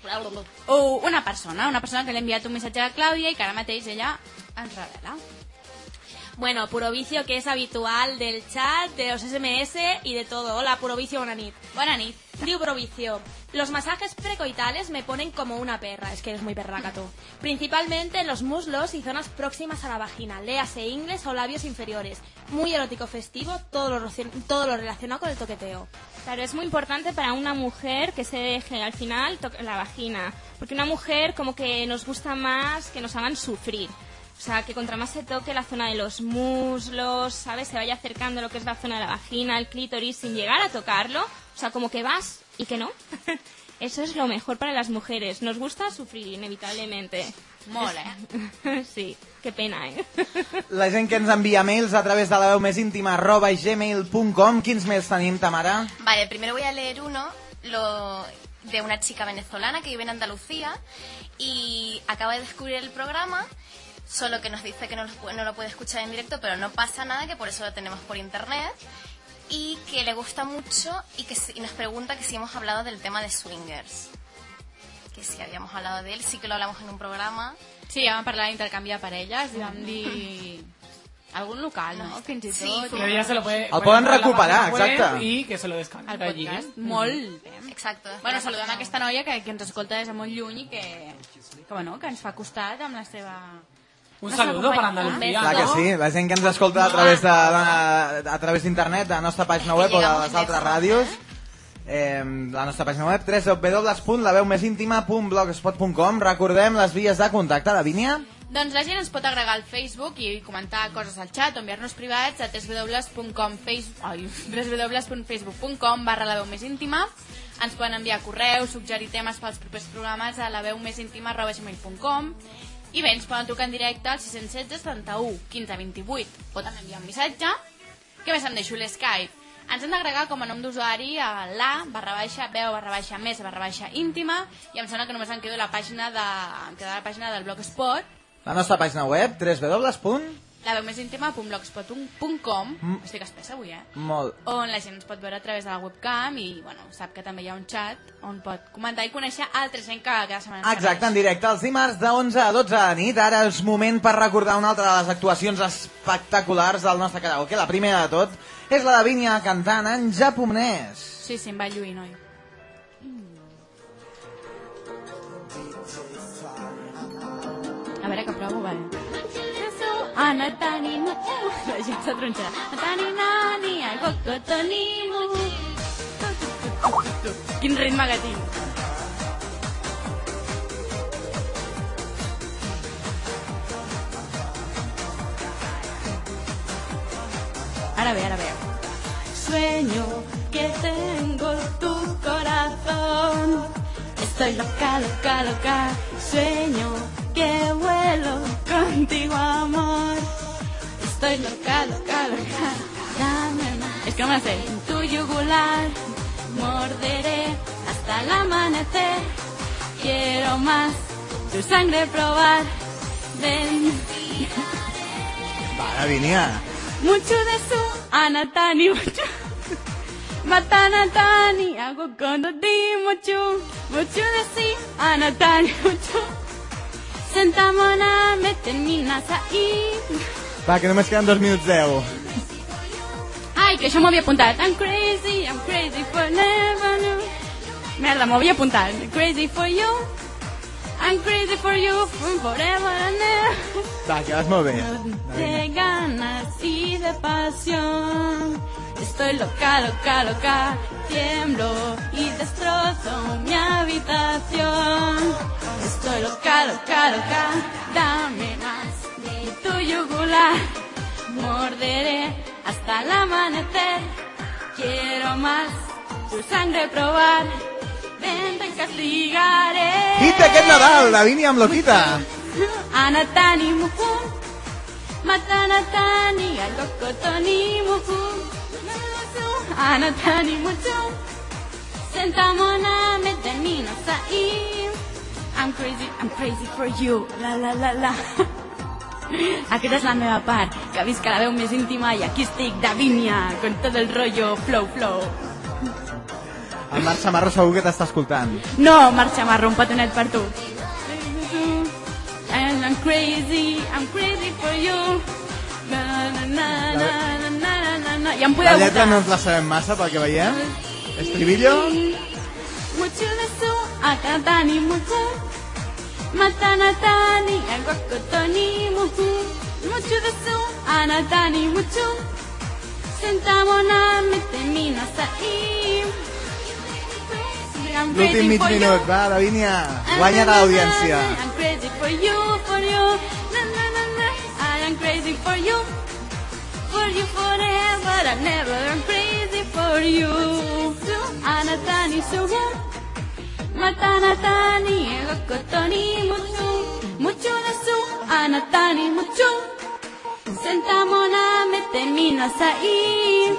O una persona, una persona que li ha enviat un missatge a la Clàudia i que ara mateix ella ens revela. Bueno, Puro Vicio, que es habitual del chat, de los SMS y de todo. Hola, Puro Vicio, bona nit. Bona nit. Diu Puro Vicio, los masajes precoitales me ponen como una perra. Es que eres muy perraca tú. Principalmente en los muslos y zonas próximas a la vagina. Léase ingles o labios inferiores. Muy erótico festivo, todo lo, todo lo relacionado con el toqueteo. Claro, es muy importante para una mujer que se deje al final la vagina. Porque una mujer como que nos gusta más que nos hagan sufrir. O sea, que contra más se toque la zona de los muslos, ¿sabes? Se vaya acercando lo que es la zona de la vagina, el clítoris, sin llegar a tocarlo. O sea, como que vas y que no. Eso es lo mejor para las mujeres. Nos gusta sufrir, inevitablemente. Molt, eh? sí, qué pena, ¿eh? La gent que ens envia mails a través de la veu més íntima arroba gmail.com Quins mails tenim, Tamara? Vale, primero voy a leer uno lo, de una chica venezolana que vive en Andalucía y acaba de descubrir el programa, solo que nos dice que no no lo puede escuchar en directo, pero no pasa nada, que por eso lo tenemos por internet y que le gusta mucho y que y nos pregunta que si hemos hablado del tema de swingers. Que si habíamos hablado de él, sí que lo hablamos en un programa. Sí, ja vam parlar d'intercanviar parelles i vam dir... Algun local, no? Fins i tot. Sí, Pero ella se lo puede... El poden recuperar, exacte. Y que se lo descargue el de allí. podcast. Molt bé. Exacto. Bueno, saludem aquesta noia que, que ens escolta des de molt lluny i que, que, bueno, que ens fa costat amb la seva... Un saludo para compañía. Andalucía, Clar que sí, la gent que ens escolta a través de, de, a través d'internet, de la nostra pàgina web o de les altres ràdios, eh, la nostra pàgina web www.laveumésintima.blogspot.com Recordem les vies de contacte, Lavínia. Doncs la gent ens pot agregar al Facebook i comentar coses al xat o enviar-nos privats a www.facebook.com barra la veu més íntima. Ens poden enviar correus, suggerir temes pels propers programes a la veu més íntima i bé, ens poden trucar en directe al 616 71 15 28 o també enviar un missatge. Què més em deixo? L'Skype. Ens hem d'agregar com a nom d'usuari a la barra baixa, veu barra baixa més barra baixa íntima. I em sembla que només em quedo la pàgina de, em queda la pàgina del blogspot. La nostra pàgina web, www. La veu més íntima.blogspot.com Mm. estic espessa avui, eh? Molt. on la gent ens pot veure a través de la webcam i bueno, sap que també hi ha un chat on pot comentar i conèixer altra gent que cada setmana ens Exacte, en segueix. directe els dimarts de 11 a 12 de la nit. Ara és moment per recordar una altra de les actuacions espectaculars del nostre karaoke. La primera de tot és la de Vínia cantant en japonès. Sí, sí, em va lluir, noi. A veure que provo, vale. あなたにな La gent s'ha tronxat. あなたに何あごことにも Quin ritme que tinc. Ara ve, ara ve. Sueño que tengo tu corazón. Estoy loca, loca, loca. Sueño que vuelo contigo, amor. Estoy loca, loca, loca. Dame más. Es que no me sé. En tu yugular morderé hasta el amanecer. Quiero más tu sangre probar. Ven. Va, Vínia. mucho de su anatani mucho matanatani hago cuando di mucho mucho de sí anatani mucho sentamona me terminas ahí Va, que només queden dos minuts deu. ay que yo me había apuntado I'm crazy I'm crazy for never new merda me había apuntado crazy for you I'm crazy for you forever and ever Va, que vas bé. de ganas y de pasión. Estoy loca, loca, loca, tiemblo y destrozo mi habitación. Estoy loca, loca, loca, dame más de tu yugular. Morderé hasta el amanecer. Quiero más tu sangre probar. Ven, te castigaré. Hit aquest Nadal, la Vínia amb l'Oquita. Anatani muhu Matanatani Alokotoni muhu Anatani mucho Sentamona me termino ahí I'm crazy, I'm crazy for you La la la la Aquesta és la meva part, que visc la veu més íntima i aquí estic, Davinia, con todo el rollo flow flow. El Marc Samarro segur que t'està escoltant. No, marxa marró, un petonet per tu. And I'm crazy, I'm crazy for you. Na, na, na, na, na, na, na. Ja em La podeu lletra votar. no ens la sabem massa pel que veiem. Estribillo? Mucho de su, akatani mucho. Matanatani, agokotoni mucho. Mucho de su, anatani mucho. Sentamona, me terminas ahí. I'm L'últim mig minut, va, Davinia. Guanya l'audiència. I'm crazy for you, for you. Na, na, na, na. I am crazy for you. For you forever and never. I'm crazy for you. Anatani suhu. Matanatani egokotoni mucho. Mucho de su. Anatani mucho. Sentamona me terminas ahí.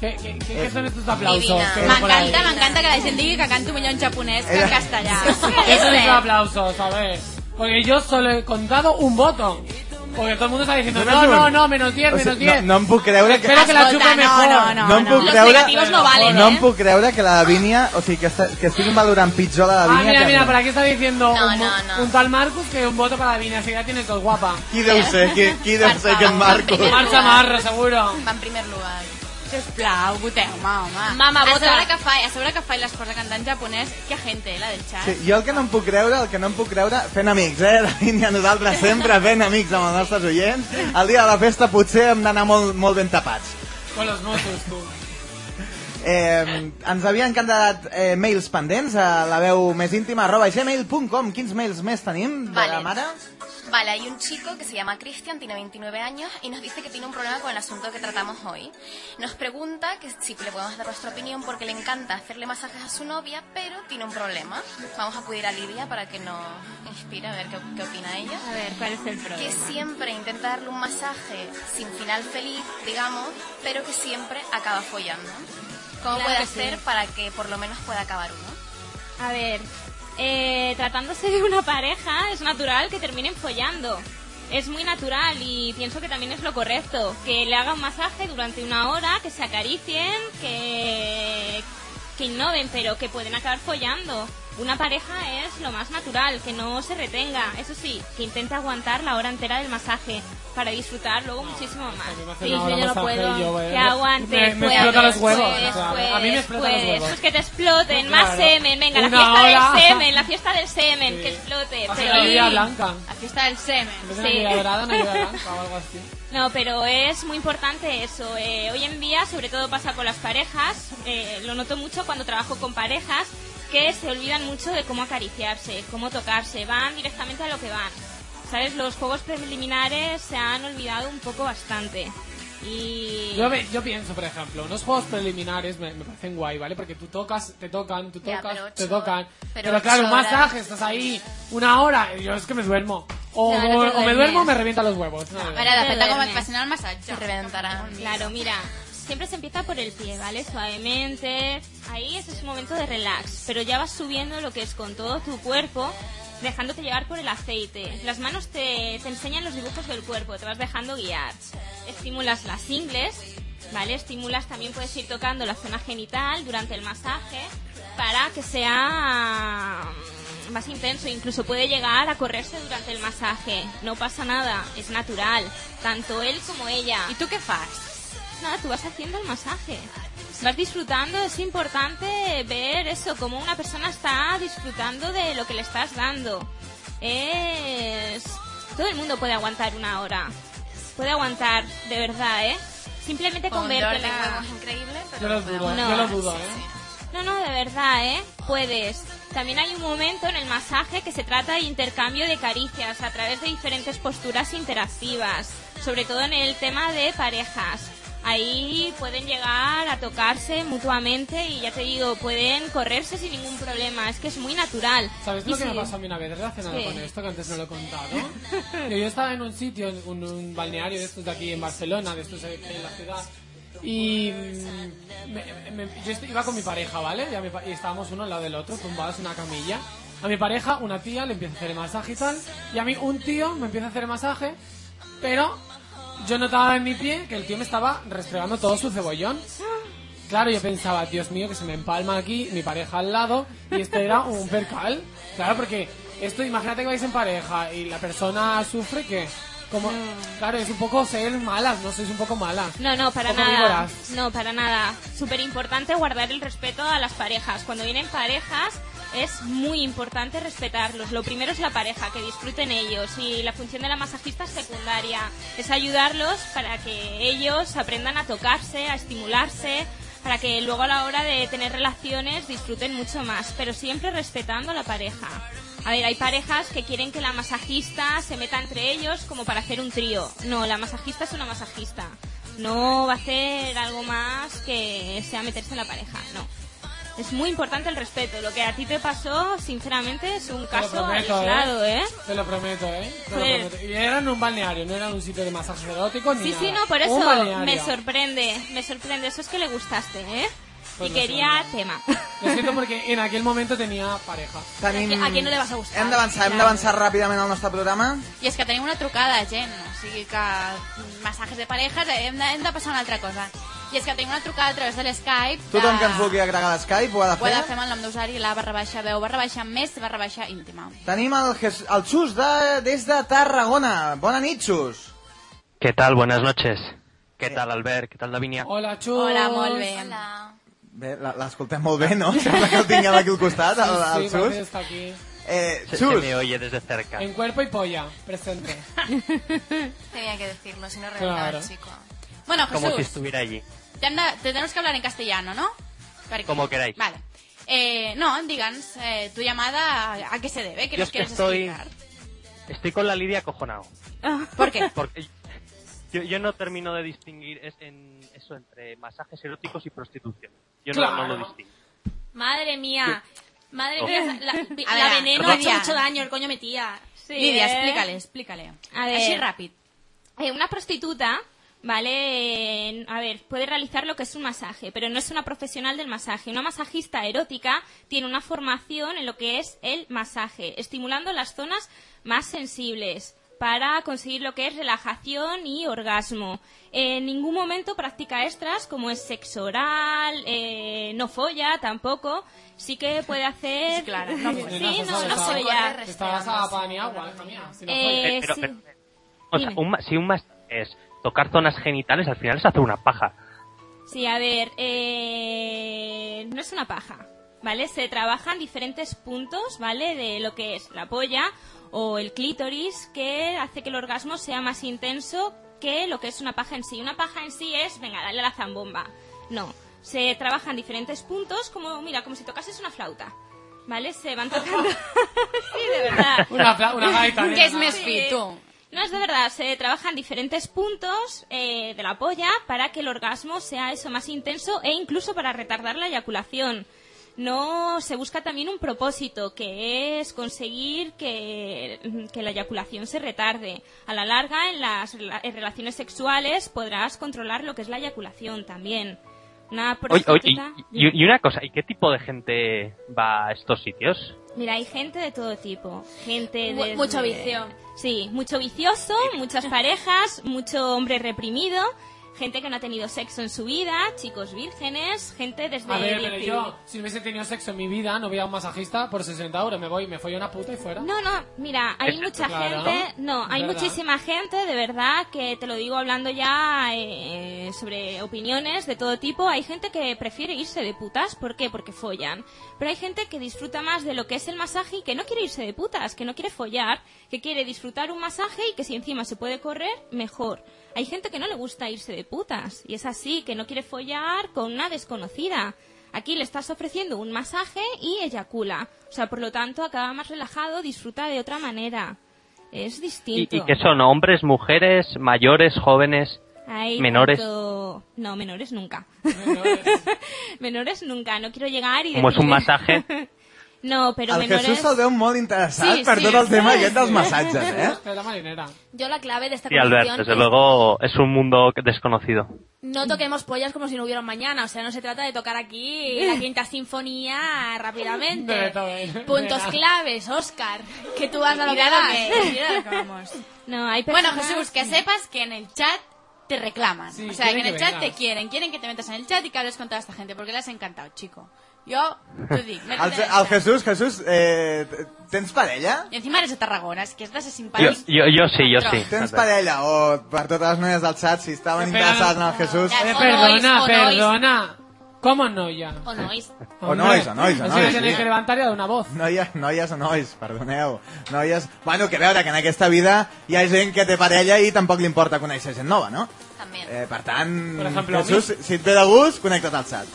¿Qué, qué, qué, qué son estos aplausos? Por ahí? M'encanta, m'encanta que la gent digui que millor en japonès que en castellà. ¿Qué son És estos aplausos? A ver. Porque yo solo he contado un voto. Porque todo el mundo está diciendo, no, no, no, menos 10, O sigui, menos 10. no, no em puc creure que... Espero que la no, mejor. no, no. No em puc Los creure... no valen, no eh? em puc creure que la Davinia... O sigui, que, està, que estiguin valorant pitjor la Ah, Davinia mira, que... mira, por aquí está diciendo No, un, no, no. un tal Marcus que un voto para Vina, si ya tiene todo guapa. Qui deu ser? Qui, qui deu ser aquest primer. Marcha Marra, seguro. Va en primer lugar. Sisplau, voteu-me, home. Mama, a vota. sobre que fa, a sobre que fa les coses cantant japonès, que gent, eh, la del xat. Sí, jo el que no em puc creure, el que no em puc creure, fent amics, eh? Davinia, nosaltres sempre fent amics amb els nostres oients. El dia de la festa potser hem d'anar molt, molt ben tapats. Con los motos, tú. Eh, ens havien quedat eh, mails pendents a la veu més íntima arroba gmail.com. Quins mails més tenim de Vale. la mare? Vale, hay un chico que se llama Cristian, tiene 29 años y nos dice que tiene un problema con el asunto que tratamos hoy. Nos pregunta que si le podemos dar nuestra opinión porque le encanta hacerle masajes a su novia, pero tiene un problema. Vamos a acudir a Lidia para que nos inspire a ver qué, qué opina ella. A ver, ¿cuál es el Que problema? siempre intenta darle un masaje sin final feliz, digamos, pero que siempre acaba follando. ¿Cómo Claro puede que hacer sí. para que por lo menos pueda acabar uno? A ver, eh, tratándose de una pareja, es natural que terminen follando. Es muy natural y pienso que también es lo correcto. Que le haga un masaje durante una hora, que se acaricien, que, que innoven, pero que pueden acabar follando. Una pareja es lo más natural, que no se retenga. Eso sí, que intente aguantar la hora entera del masaje para disfrutar luego muchísimo más. Sí, una yo no puedo. yo, eh, Que aguantes, Me, me puedes, explotan los huevos. puedes, o sea, puedes, a mí me explotan los huevos. Pues que te exploten, más Claro. semen, venga, la Una fiesta hora. del semen, la fiesta del semen, Sí. que explote. Ser Pero, la vida blanca. La fiesta del semen. Sí. Navidad dorada, Navidad blanca o algo así. no, pero es muy importante eso. eh, hoy en día, sobre todo pasa con las parejas, eh, lo noto mucho cuando trabajo con parejas, que se olvidan mucho de cómo acariciarse, cómo tocarse, van directamente a lo que van. ¿Sabes? Los juegos preliminares se han olvidado un poco bastante. Y... Yo, yo pienso, por ejemplo, unos juegos preliminares me, me parecen guay, ¿vale? Porque tú tocas, te tocan, tú Ya, tocas, te ocho- tocan. pero Pero, claro, un masaje, estás ahí una hora, y yo es que me duermo. O, No, no te o- me duermo o me revienta los huevos. No, no. veure, depèn de com duermes. et facin el massatge. Se reventará. Claro, mira, siempre se empieza por el pie, ¿vale? Suavemente. Ahí es un momento de relax, pero ya vas subiendo lo que es con todo tu cuerpo, dejándote llevar por el aceite. Las manos te, te enseñan los dibujos del cuerpo, te vas dejando guiar. Estimulas las ingles, ¿vale? Estimulas también puedes ir tocando la zona genital durante el masaje para que sea mm, más intenso, incluso puede llegar a correrse durante el masaje. No pasa nada, es natural, tanto él como ella. I tu què fas? Nada, tú vas haciendo el masaje. Vas disfrutando, es importante ver eso, como una persona está disfrutando de lo que le estás dando. Es... Todo el mundo puede aguantar una hora. Puede aguantar, de verdad, ¿eh? Simplemente con Con huevos increíble, pero... Yo lo dudo, No. yo lo dudo, ¿eh? No, no, de verdad, ¿eh? Puedes. También hay un momento en el masaje que se trata de intercambio de caricias a través de diferentes posturas interactivas, sobre todo en el tema de parejas. Ahí pueden llegar a tocarse mutuamente y ya te digo, pueden correrse sin ningún problema. Es que es muy natural. ¿Sabes Y lo que me pasó a mí una vez relacionado Sí. con esto, que antes no lo he contado? Que yo estaba en un sitio, en un, un balneario de estos de aquí en Barcelona, de estos de- en la ciudad, y mm, me- me- yo iba con mi pareja, ¿vale? Y, mi y estábamos uno al lado del otro, tumbados en una camilla. A mi pareja, una tía, le empieza a hacer el masaje y tal, y a mí un tío me empieza a hacer el masaje, pero yo notaba en mi pie que el tío me estaba restregando todo su cebollón. Claro, yo pensaba, Dios mío, que se me empalma aquí mi pareja al lado y esto era un percal. Claro, porque esto, imagínate que vais en pareja y la persona sufre que... Como, claro, es un poco ser malas, ¿no? Sois un poco malas. No, no, para nada. víboras. No, para nada. Súper importante guardar el respeto a las parejas. Cuando vienen parejas es muy importante respetarlos. Lo primero es la pareja, que disfruten ellos. Y la función de la masajista es secundaria. Es ayudarlos para que ellos aprendan a tocarse, a estimularse, para que luego a la hora de tener relaciones disfruten mucho más. Pero siempre respetando a la pareja. A ver, hay parejas que quieren que la masajista se meta entre ellos como para hacer un trío. No, la masajista es una masajista. No va a hacer algo más que sea meterse en la pareja, no. Es muy importante el respeto. Lo que a ti te pasó, sinceramente, es un caso prometo, aislado, ¿eh? Te lo prometo, ¿eh? Te lo Joder. prometo. Y era en un balneario, no era en un sitio de masajes eróticos ni Sí, nada. sí, no, por eso me sorprende, me sorprende. Eso es que le gustaste, ¿eh? Pues y no quería tema. Lo siento porque en aquel momento tenía pareja. Tenim... A qui no li vas a gustar? Hem d'avançar, hem d'avançar ràpidament al nostre programa. I és que tenim una trucada gent, o sigui que massajes de parejas, hem de, hem de passar a una altra cosa. I és que tenim una trucada a través de l'Skype. Tothom de- que ens vulgui agregar a l'Skype ho ha de Ho ha de fer. fer amb el nom d'usuari la barra baixa veu, barra baixa més, barra baixa íntima. Tenim el, el Xus de, des de Tarragona. Bona nit, Xus. ¿Qué tal? Buenas noches. ¿Qué tal, Albert? ¿Qué tal, Davinia? Hola, chus. Hola, molt bé. Hola. Bé, la- l'escoltem molt bé, no? Sembla que el tinguem aquí al costat, el, el Sí, que Xus. está aquí. Eh, Se, se Xus, me oye desde cerca. En cuerpo y polla, presente. Tenía que decirlo, si no reventaba Claro. el chico. Bueno, Como si Jesús, estuviera allí. Te, hem de, te tenemos que hablar en castellano, ¿no? Perquè- Como queráis. Vale. Eh, no, díganos, eh, tu llamada, ¿a, qué se debe? ¿Qué Yo nos es que quieres estoy- explicar? estoy con la Lidia acojonado. ¿Por qué? Porque yo, yo no termino de distinguir es- en, eso entre masajes eróticos y prostitución. Yo no- lo distingo. Madre mía. Madre Oh. mía, la, A la ver, veneno ha hecho mucho daño, el coño metía. Sí, Lidia, eh. explícale, explícale. A ver. Así rápido. Eh, una prostituta, ¿vale? Eh, a ver, puede realizar lo que es un masaje, pero no es una profesional del masaje. Una masajista erótica tiene una formación en lo que es el masaje, estimulando las zonas más sensibles para conseguir lo que es relajación y orgasmo. En ningún momento practica extras como es sexo oral, eh, no folla tampoco. Sí que puede hacer... Sí, claro, no. Sí, no, no folla. Estás a pan y agua, hija mía. Si no Eh, Pero- sí. pero- o sea, un ma- si un masaje es tocar zonas genitales, al final es hacer una paja. Sí, a ver, eh, no es una paja, ¿vale? Se trabajan diferentes puntos, ¿vale? De lo que es la polla o el clítoris, que hace que el orgasmo sea más intenso que lo que es una paja en sí. Una paja en sí es, venga, dale a la zambomba. No, se trabajan diferentes puntos, como, mira, como si tocases una flauta, ¿vale? Se van tocando... sí, de verdad. Una, una gaita. Que es fi, tu. No, es de verdad, se trabajan diferentes puntos eh, de la polla para que el orgasmo sea eso más intenso e incluso para retardar la eyaculación. No se busca también un propósito, que es conseguir que, que la eyaculación se retarde. A la larga, en las en relaciones sexuales podrás controlar lo que es la eyaculación también. Una Oye, y, y- y una cosa, ¿y qué tipo de gente va a estos sitios? Mira, hay gente de todo tipo. Gente de... mucho vicio. Sí, mucho vicioso, muchas parejas, mucho hombre reprimido, gente que no ha tenido sexo en su vida, chicos vírgenes, gente desde... A ver, pero 10 yo, si hubiese tenido sexo en mi vida, no voy a un masajista por 60 euros. Me voy, me follo una puta y fuera. No, no, mira, hay mucha claro, gente, no, hay ¿verdad? muchísima gente, de verdad, que te lo digo hablando ya eh, sobre opiniones de todo tipo. Hay gente que prefiere irse de putas, ¿por qué? Porque follan. Pero hay gente que disfruta más de lo que es el masaje y que no quiere irse de putas, que no quiere follar, que quiere disfrutar un masaje y que si encima se puede correr, mejor. Hay gente que no le gusta irse de putas, y es así, que no quiere follar con una desconocida. Aquí le estás ofreciendo un masaje y eyacula. O sea, por lo tanto, acaba más relajado, disfruta de otra manera. Es ¿Y, distinto. y qué son? ¿Hombres, mujeres, mayores, jóvenes? Menores? tanto- No, menores nunca. Menores. menores nunca. No quiero llegar y Como es un masaje. no, pero El menores... Jesús se'l veu molt interessat Sí, per sí, tot el sí. tema aquest dels massatges, eh? La marinera. Yo la clave de esta Sí, Albert, desde es luego es un mundo desconocido. no toquemos pollas como si no hubiera mañana. O sea, no se trata de tocar aquí la quinta sinfonía rápidamente. Beethoven. Puntos claves, Oscar. Que tú vas a lo que vas. No, hay Bueno, personas... Jesús, que sepas que en el chat te reclaman. Sí, o sea, que en el que chat te vengas. quieren. Quieren que te metas en el chat y que hables con toda esta gente, porque les ha encantado, chico. Yo, t'ho dic, El, el. Jesús, Jesús, eh, tens parella? I encima eres de Tarragona, és que has de ser Yo, simpàtic. yo, yo sí, yo sí. Tens parella? O per totes les noies del xat, si estaven Espera. interessats en el Jesús... Eh, o perdona, nois, o nois. perdona. ¿Cómo no ya? O no, is- O nois, o nois, o nois, que tenéis sí. que levantar dar una voz. Noies, noies o nois, perdoneu. Noies... Bueno, que a veure, que en aquesta vida hi ha gent que té parella i tampoc li importa conèixer gent nova, no? También. Eh, per tant, Per exemple, a. Jesús, si et ve de gust, connecta't al xat.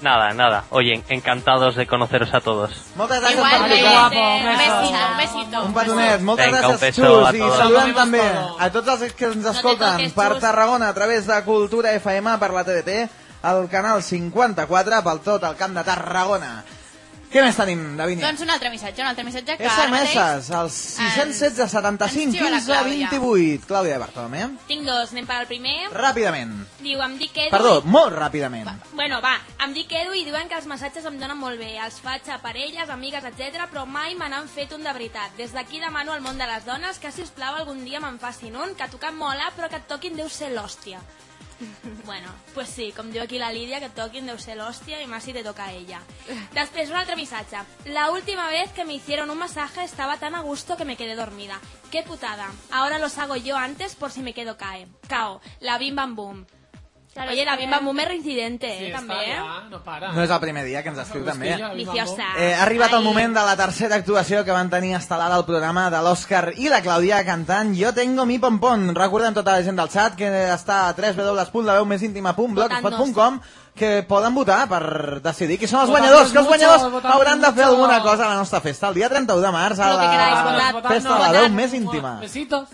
Nada, nada. Oye, encantados de conoceros a todos. Moltes gràcies Igual, per Vale, trucar. guapo, un besito, un besito. Un petonet, moltes Vinga, un gràcies, beso Xus, a i todos. saludem també a tots els que ens escolten toques, per Xus. Tarragona a través de Cultura FM per la TDT, al canal 54 pel tot el camp de Tarragona. Què més tenim, Davinia? Doncs un altre missatge, un altre missatge que SMS, els 616 75 ens xiva la 15 Clàudia. 28. Clàudia de Bartolomé. tinc dos, anem per al primer. Ràpidament. Diu, em dic Edu... Perdó, molt ràpidament. Bueno, va, em dic Edu i diuen que els massatges em donen molt bé. Els faig a parelles, amigues, etc, però mai me n'han fet un de veritat. Des d'aquí demano al món de les dones que, si us plau, algun dia me'n facin un, que tocar mola, però que et toquin deu ser l'hòstia. Bueno, pues sí, com diu aquí la Lídia, que et toquin deu ser l'hòstia i más si te toca a ella. Després, un altre missatge. La última vez que me hicieron un masaje estaba tan a gusto que me quedé dormida. Qué putada. Ahora los hago yo antes por si me quedo cae. Cao. La bim bam boom. Claro, Oye, la Bimba Boom es reincidente, Sí, eh, està també. allà, no para. No és el primer dia que ens escriu també. Costilla, Bim Bam Bom. Viciosa. Eh, ha arribat el Ai. moment de la tercera actuació que van tenir instal·lada al programa de l'Òscar i la Clàudia cantant Jo tengo mi pompón. Recordem tota la gent del xat que està a www.laveumésintima.blogspot.com que poden votar per decidir qui són els guanyadors, que els guanyadors hauran de fer alguna cosa a la nostra festa. El dia 31 de març, a queráis, la festa no, de la veu més íntima. Besitos.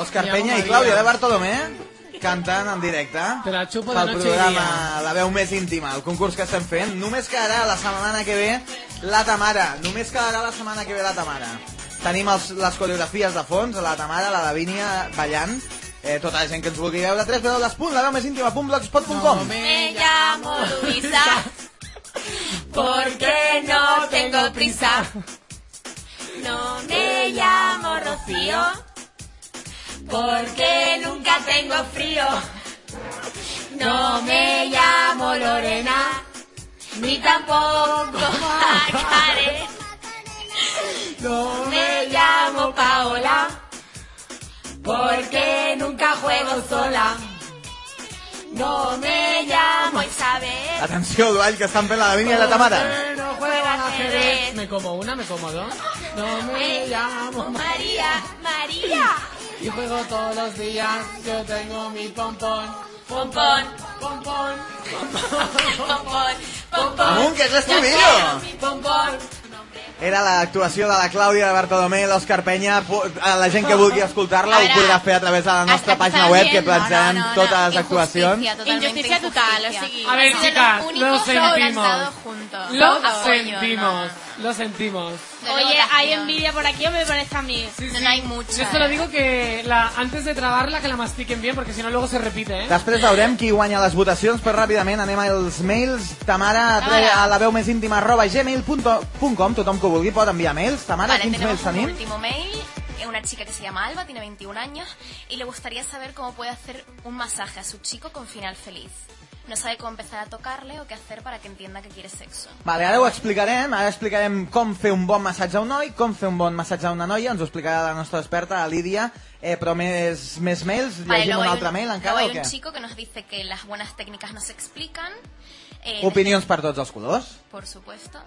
Òscar Peña i. Clàudia de Bartolomé cantant en directe Te la pel programa. La veu més íntima, el concurs que estem fent. Només quedarà la setmana que ve la Tamara. Només quedarà la setmana que ve la Tamara. Tenim els, les coreografies de fons, la Tamara, la Davínia ballant. Eh, tota la gent que ens vulgui veure, www.laveumésintima.blogspot.com Me llamo Luisa porque no tengo prisa. No me llamo Rocío porque nunca tengo frío. No me llamo Lorena ni tampoco Karen. No me llamo Paola porque nunca juego sola. No me llamo Isabel. Atenció, Duall, que estan fent la i la Tamara. No juego al ajedrez. Me como una, me como dos. No me llamo María, María. Y juego todos los días. Yo tengo mi pompón. Pompón, Pompón. pompón, pompón. Amunt, que és l'estribillo! pompón. Era l'actuació de la Clàudia de Bartolomé, l'Òscar Penya. La gent que vulgui escoltar-la ho veure, podrà fer a través de la nostra pàgina web, que dient, no, No, no, totes les actuacions. Injusticia total, o sigui... A ver, chicas, los lo sentimos. Lo sentimos. Lo sentimos. Oye. ¿hay envidia por aquí o me parece a mí? Sí, No, sí. no hay mucha, Yo solo eh. digo que la, antes de tragarla que la mastiquen bien porque si no luego se repite, ¿eh? Després veurem qui guanya les votacions, però ràpidament anem als mails. Tamara, Tamara. a la veu més íntima arroba gmail.com, tothom que vulgui pot enviar mails. Tamara, Vale, quins mails tenim? último mail. Es una chica que se llama Alba, tiene 21 años y le gustaría saber cómo puede hacer un masaje a su chico con final feliz. No sabe cómo empezar a tocarle o qué hacer para que entienda que quiere sexo. Vale, ara ho explicarem, ara explicarem com fer un bon massatge a un noi, com fer un bon massatge a una noia, ens ho explicarà la nostra experta, la Lídia, eh, però més, més mails, Vale, llegim un hay altre un- mail encara hay o un què? chico que nos dice que las buenas técnicas no se explican. eh, Opinions per tots els colors. por supuesto.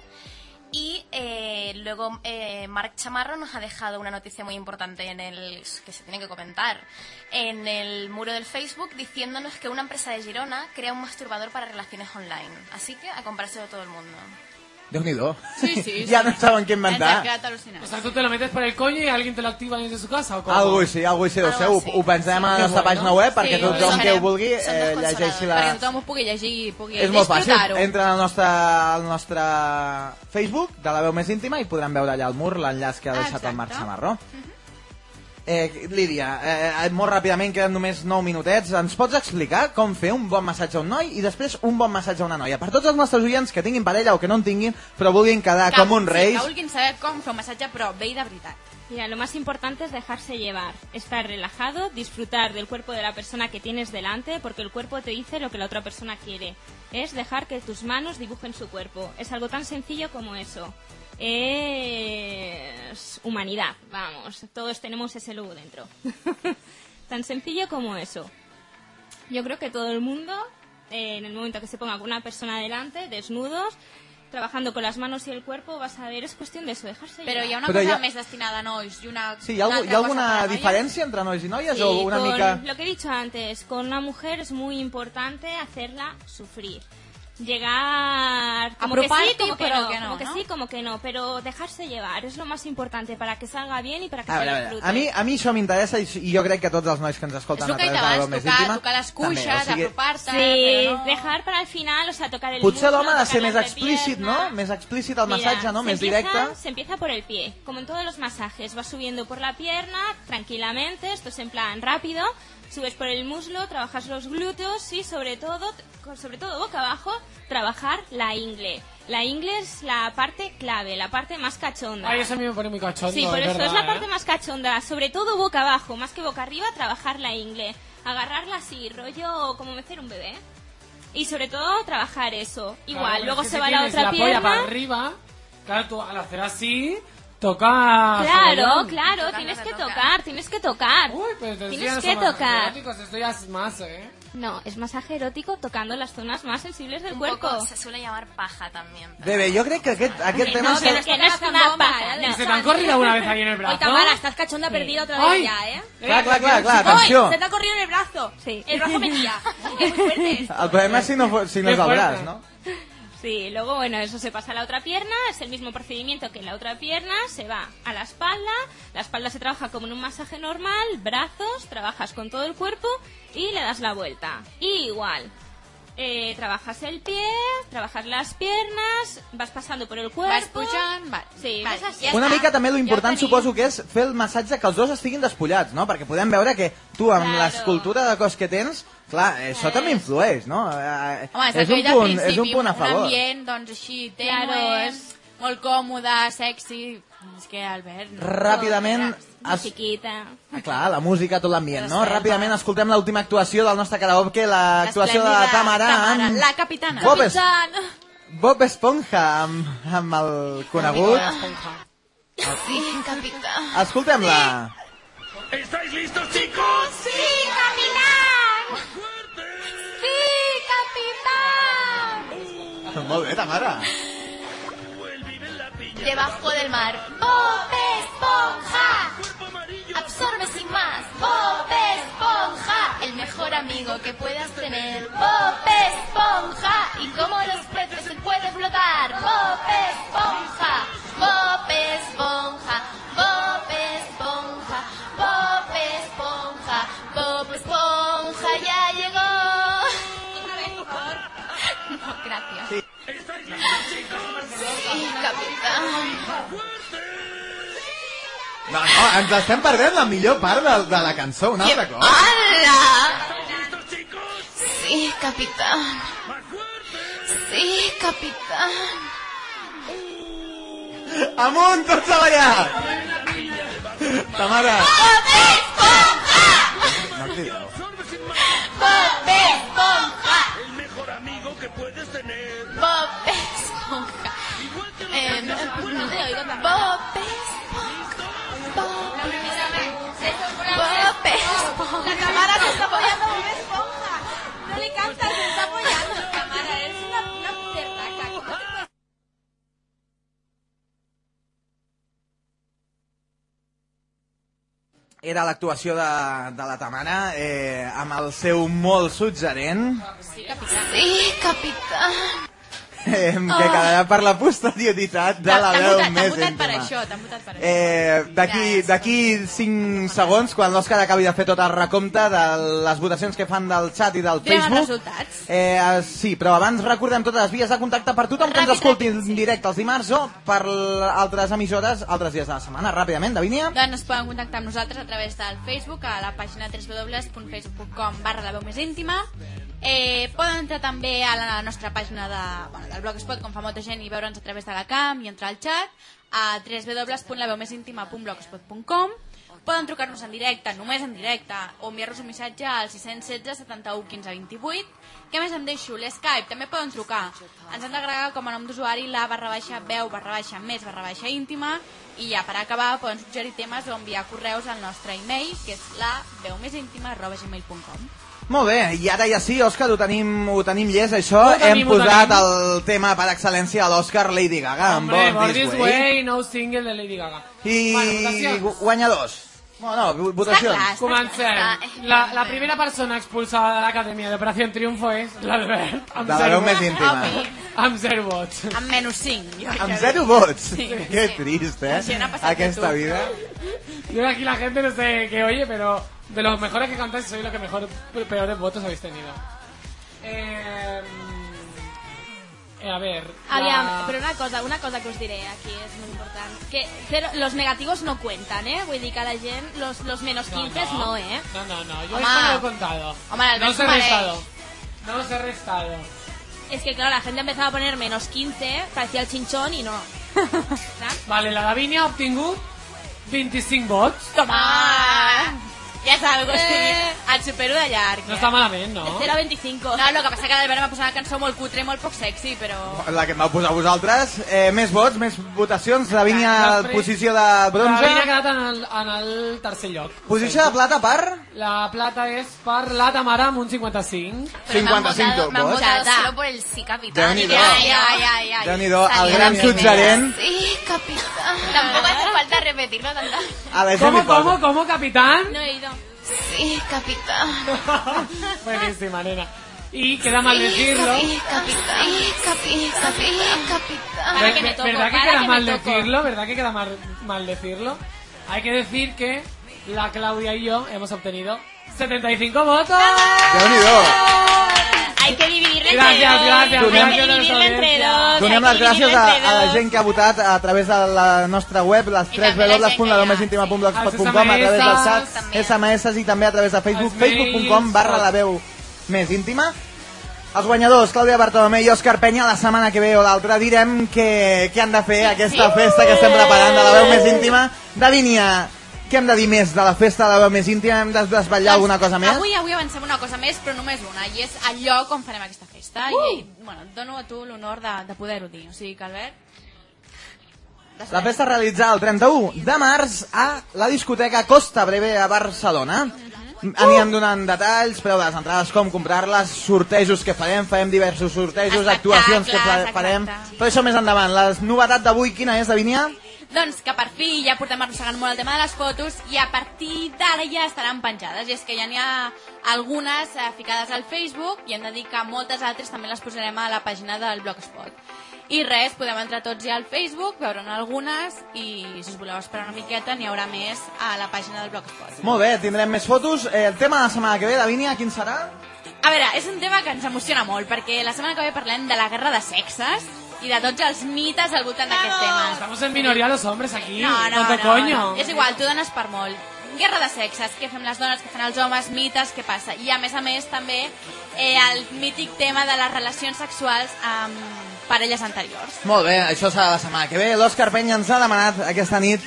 Y eh, luego eh, Marc Chamarro nos ha dejado una noticia muy importante en el que se tiene que comentar en el muro del Facebook diciéndonos que una empresa de Girona crea un masturbador para relaciones online. Así que a comprárselo todo el mundo. Déu-n'hi-do. Sí, sí, ja sí. no saben què Ens ha inventar. quedat O sea, tú te lo metes por el coño y alguien te lo activa desde su casa o cómo? Algo així, algo així Algo ser. Ho, així. ho pensem a la Que nostra bueno. pàgina web perquè Sí, tothom ho que ho vulgui eh, llegeixi la... Perquè tothom ho pugui llegir i pugui És molt fàcil, entra al nostre, al nostre Facebook de la veu més íntima i podran veure allà al mur l'enllaç que ha Ah, deixat el Marc. Samarró. Eh, Lídia, eh, eh, molt ràpidament, queden només 9 minutets. Ens pots explicar com fer un bon massatge a un noi i després un bon massatge a una noia? Per tots els nostres oients que tinguin parella o que no en tinguin, però vulguin quedar Que- com un Sí, reis, que vulguin saber com fer un massatge, però bé i de veritat. Mira, lo más importante es dejarse llevar, estar relajado, disfrutar del cuerpo de la persona que tienes delante, porque el cuerpo te dice lo que la otra persona quiere. Es dejar que tus manos dibujen su cuerpo. Es algo tan sencillo como eso. Es humanidad, vamos. Todos tenemos ese logo dentro. tan sencillo como eso. Yo creo que todo el mundo, eh, en el momento que se ponga con una persona delante, desnudos, trabajando con las manos y el cuerpo, vas a ver, es cuestión de eso, dejarse Però hi ha una Però cosa hi ha- més destinada a nois i una... Sí, hi ha, una algú, altra hi ha cosa alguna per a noies? diferència entre nois i noies Sí, o una con mica... Lo que he dicho antes, con una mujer es muy importante hacerla sufrir. Llegar como que sí, como que pero no, que no, como que ¿no? sí, como que no, pero dejarse llevar es lo más importante para que salga bien y para que A se veure, a, disfrute. a, mi, a mi això m'interessa i, i jo crec que tots els nois que ens escolten És el a través de la veu més tocar, íntima... tocar les també, cuixes, o sigui, apropar-te... Sí, no... dejar para el final, o sea, tocar el Potser muslo, l'home ha de ser més explícit, no? Més explícit el massatge, no? se Més empieza- directe. Se empieza por el pie, como en todos los masajes. Vas subiendo por la pierna tranquilamente, esto es en plan rápido. Subes por el muslo, trabajas los glúteos y sobre todo, sobre todo boca abajo, trabajar la ingle. La ingle es la parte clave, la parte más cachonda. Ay, eso a mí me pone muy cachondo, Sí, por es eso verdad, es la ¿eh? parte más cachonda, sobre todo boca abajo, más que boca arriba, trabajar la ingle, agarrarla así, rollo como mecer un bebé. Y sobre todo trabajar eso. Igual, Claro, luego es que se va la otra la polla pierna. para arriba, claro, tú al hacer así, Toca... Claro, claro, Tocar, tienes que tocar. tocar, tienes que tocar. Uy, pero entonces Tienes que tocar. eróticos, esto ya es más, ¿eh? No, es masaje erótico tocando las zonas más sensibles del Un cuerpo. poco se suele llamar paja también. Bebe, jo crec que aquest Que tema... no, s'ha- que, que no es una paja, ¿Y no. se te han corrido alguna vez ahí en el brazo? Oye, Tamara, estás cachonda perdida otra vez ¡Ay! ya, ¿eh? Clar, clar, clar, clar, ¡Ay! atenció. Se te ha corrido en el brazo. Sí. El brazo metía. Es muy fuerte. El problema si no, fo- si no és el fuerte. braç, no? Sí, luego, bueno, eso se pasa a la otra pierna, es el mismo procedimiento que en la otra pierna, se va a la espalda, la espalda se trabaja como en un masaje normal, brazos, trabajas con todo el cuerpo y le das la vuelta. Y igual, eh, trabajas el pie, trabajas las piernas, vas pasando por el cuerpo. Vas pujant, va. Sí, Vale, vas así. ja Una mica també lo important Ja suposo que és fer el massatge que els dos estiguin despullats, no? Perquè podem veure que tu amb Claro. l'escultura de cos que tens, clar, això també influeix, no? Eh, Home, és, és, un punt, és un punt a favor. Un ambient, doncs, així, Claro, tenue, és- molt còmode, sexy... És que, Albert... No. Ràpidament, es... Chiquita. ah, clar, la música, tot l'ambient, no? Ràpidament escoltem l'última actuació del nostre karaoke, l'actuació de la Tamara, Tamara, amb La capitana. Bob, es... Bob Esponja, amb, amb el conegut. Sí, capitán. Escoltem-la. ¿Estáis listos, chicos? Bé, Tamara. Debajo del mar. ¡Bob Esponja! Absorbe sin más. ¡Bob Esponja! El mejor amigo que puedas tener. ¡Bob Esponja! Y como los peces él puede flotar. ¡Bob Esponja! ¡Bob Esponja! Capitán. No, no, ens estem perdent la millor part de, de la cançó, un altre cop. ¡Hala! Sí, capitán. Sí, capitán. Amunt, tots a ballar! Tamara! ¡Bob Esponja! No crideu. ¡Bob Esponja! El mejor amigo que puedes tener. ¡Bob Esponja! Eh, no, no te oigo tan ¡Bob Esponja! ¡Bob Bob Esponja! La cámara se está apoyando Bob Esponja. No le cantas, se está apoyando. Cámara, eres una, una perraca. ¿Cómo te puedes- Era l'actuació de, de la Tamara eh, amb el seu molt suggerent Sí, capitán. Eh, que quedarà per la posterioritat de la T'han veu votat, t'han més votat per íntima. això, t'han votat per això. Eh, D'aquí d'aquí 5 segons, quan l'Òscar acabi de fer tot el recompte de les votacions que fan del chat i del els Facebook... resultats. Eh, sí, però abans recordem totes les vies de contacte per tothom que ens escolti en directe els dimarts o per altres emissores altres dies de la setmana. Ràpidament, Davínia. Doncs es poden contactar amb nosaltres a través del Facebook, a la pàgina www.facebook.com barra la veu més íntima. Eh, poden entrar també a la nostra pàgina de, bueno, del blogspot, com fa molta gent, i veure'ns a través de la cam i entrar al xat a www.laveumesintima.blogspot.com Poden trucar-nos en directe, només en directe, o enviar-nos un missatge al 616 71 15 28. Què més em deixo? L'Skype, també poden trucar. Ens han d'agregar com a nom d'usuari la barra baixa veu barra baixa més barra baixa íntima i ja per acabar poden suggerir temes o enviar correus al nostre e-mail que és la veu més íntima arroba gmail.com Molt bé, i ara ja sí, Òscar, ho tenim, ho tenim llest, això. Ho tenim, Hem posat tenim. el tema per excel·lència a l'Òscar Lady Gaga, amb Hombre, Born Born This Way. Way, nou single de Lady Gaga. I Bueno, guanyadors. Bueno, no, votacions. clar. Comencem. La, la primera persona expulsada de l'Acadèmia d'Operació Triunfo és l'Albert, amb De la zero veu més íntima. Amb zero vots. amb menys 5 jo Amb zero vots. Sí, que sí. trist, eh? Aquesta vida. Yo aquí la gente no sé qué oye, pero de los mejores que cantáis soy los que mejor peores votos habéis tenido. Eh, eh, a ver. la- Aviam, però una cosa, una cosa que us diré aquí és molt important. Que cero, los negativos no cuentan, eh? Vull dir que la gent, los, los menos 15 no, eh? No, no, no, yo Home. esto no lo he contado. Home, no os he restado. No os he restado. Es que claro, la gente empezaba a poner menos 15, parecía el chinchón y no. ¿Saps? Vale, la Davinia ha obtingut 25 vots. Toma! Que estic Eh. Et supero de llarg. No eh? està malament, no? 0,25. No, el que passa que l'Albert em va posar una cançó molt cutre, molt poc sexy, però... La que em vau posar vosaltres. Eh, més vots, més votacions. La Vinya, Després- posició de La bronze. Ha quedat en el, en el tercer lloc. Posició de plata per... La plata és per la Tamara amb un 55. Pero me han 55 votado, me han votos. votado Chata. solo por el sí capitán. Déu-n'hi-do. Ja, ja, ja, ja. Déu-n'hi-do, el gran la suggerent. Sí, capitán. Tampoco hace falta repetirlo tantas A la ¿Cómo, Gemma cómo, cómo, capitán? No he ido. Sí, capitán. Buenísima, nena. Y queda mal decirlo. Sí, capitán. Sí, capi, capi, capitán. Para que me toco, ¿Verdad que para queda que mal me toco. decirlo? ¿Verdad que queda mal, mal decirlo? Hay que decir que la Claudia y yo hemos obtenido 75 votos. Déu-n'hi-do. Hay que dividirlo entre Gracias, dos. gracias, Hay gracias que a dividirlo nuestra entre dos. Donem hay les gràcies a, a la gent que ha votat a través de la nostra web, les I també la gent que 3 hi ha, www.laveumésíntima.blogspot.com, a través dels SMS, xats SMS i també a través de Facebook, facebook.com barra la veu més íntima. Els guanyadors, Clàudia Bartolomé i Òscar Penya, la setmana que ve o l'altra direm què, què han de fer aquesta festa que estem preparant de la veu més íntima. Davínia, què hem de dir més de la festa de la veu més íntima? Hem de desvetllar alguna cosa més? Avui, avui avancem una cosa més, però només una, i és el lloc on farem aquesta festa. Uh! I, bueno, et dono a tu l'honor de, de poder-ho dir. O sigui que, Albert... La festa es realitzarà el 31 de març a la discoteca Costa Breve a Barcelona. Anirem donant detalls, preu de les entrades, com comprar-les, sortejos que farem, farem diversos sortejos, actuacions que fa- farem... Però això més endavant. La novetat d'avui, quina és, Davinia? Doncs que per fi ja portem arrossegant molt el tema de les fotos i a partir d'ara ja estaran penjades. I és que ja n'hi ha algunes eh, ficades al Facebook i hem de dir que moltes altres també les posarem a la pàgina del Blogspot. I res, podem entrar tots ja al Facebook, veure'n algunes i si us voleu esperar una miqueta n'hi haurà més a la pàgina del Blogspot. Molt bé, tindrem més fotos. Eh, el tema de la setmana que ve, Davinia, quin serà? A veure, és un tema que ens emociona molt perquè la setmana que ve parlem de la guerra de sexes i de tots els mites al voltant d'aquest tema. Estamos en minoría los hombres aquí. No, no, ¿Cuánto no, coño? no. És igual, tu dones per molt. Guerra de sexes, què fem les dones, què fan els homes, mites, què passa? I a més a més també eh, el mític tema de les relacions sexuals amb parelles anteriors. Molt bé, això serà la setmana que ve. L'Òscar Penya ens ha demanat aquesta nit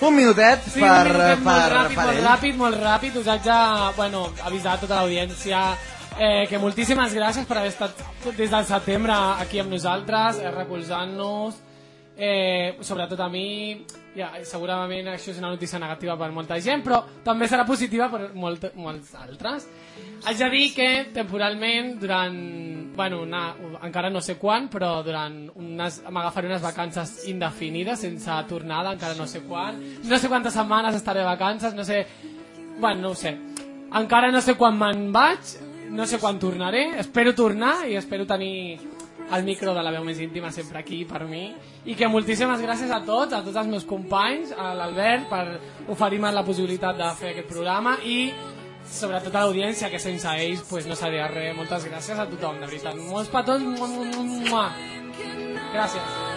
un minutet Sí, per, un minutet per, molt ràpid, per molt ell. ràpid, molt ràpid. Us haig de bueno, avisar a tota l'audiència eh, que moltíssimes gràcies per haver estat des del setembre aquí amb nosaltres, eh, recolzant-nos, eh, sobretot a mi. Ja, segurament això és una notícia negativa per molta gent, però també serà positiva per molt, molts altres. Haig de dir que temporalment, durant, bueno, una, encara no sé quan, però durant unes, m'agafaré unes vacances indefinides, sense tornada, encara no sé quan. No sé quantes setmanes estaré de vacances, no sé... Bueno, no ho sé. Encara no sé quan me'n vaig, no sé quan tornaré, espero tornar i espero tenir el micro de la veu més íntima sempre aquí per mi i que moltíssimes gràcies a tots, a tots els meus companys, a l'Albert per oferir-me la possibilitat de fer aquest programa i sobretot a l'audiència que sense ells pues, no seria res. Moltes gràcies a tothom, de veritat. Molts petons. Mua, mua, mua. Gràcies.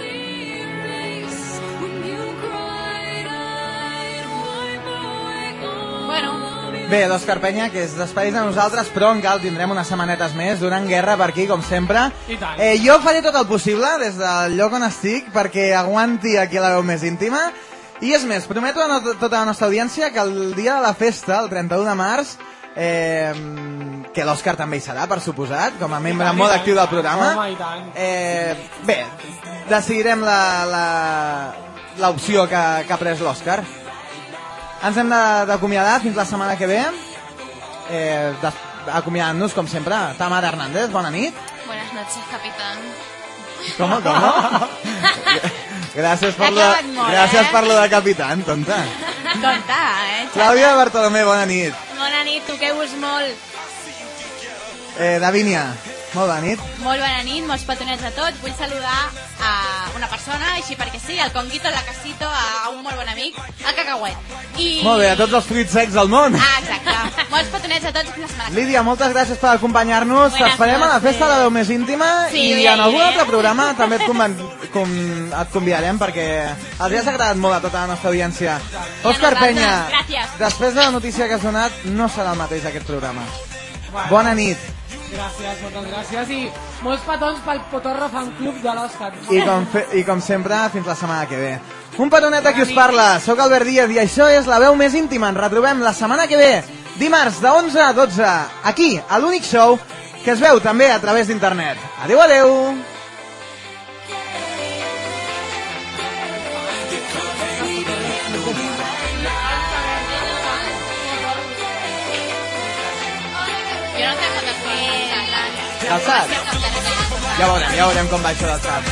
Bé, l'Òscar Penya, que es despedeix de nosaltres, però encara el tindrem unes setmanetes més, donant guerra per aquí, com sempre. I tant. Eh, jo faré tot el possible, des del lloc on estic, perquè aguanti aquí la veu més íntima. I és més, prometo a no, tota la nostra audiència que el dia de la festa, el 31 de març, eh, que l'Òscar també hi serà, per suposat, com a membre tant, molt actiu del programa. Home, i tant. Eh, bé, decidirem l'opció que, que ha pres l'Òscar. Ens hem d'acomiadar fins la setmana que ve. Eh, acomiadant-nos, com sempre. Tamara Hernández, bona nit. Buenas noches, capitán. Com, com? gràcies per, lo, molt, gràcies eh? per lo de capitán, tonta. tonta, eh? Clàudia Bartolomé, bona nit. Bona nit, toqueu-vos molt. Eh, Davínia, molt bona nit. Molt bona nit, molts petonets a tots. Vull saludar a una persona, així perquè sí, al Conguito, al Casito, a un molt bon amic, al Cacauet. I... Molt bé, a tots els fruits secs del món. Ah, exacte. molts petonets a tots la. Lídia, moltes gràcies per acompanyar-nos. T'esperem a la festa de la veu més íntima Sí, i a en algun altre programa també et, conven, com, et convidarem perquè els has agradat molt a tota la nostra audiència. Òscar Penya, gràcies. després de la notícia que has donat, no serà el mateix aquest programa. Bona nit. Gràcies, moltes gràcies i molts petons pel Potorro Fan Club de l'Òscar. I, com fe, I com sempre, fins la setmana que ve. Un petonet a qui us parla, sóc Albert Díaz i això és La veu més íntima. Ens retrobem la setmana que ve, dimarts de 11 a 12, aquí, a l'únic show que es veu també a través d'internet. Adeu, adeu! Del sac. Ja veurem, ja veurem com va això del SAT.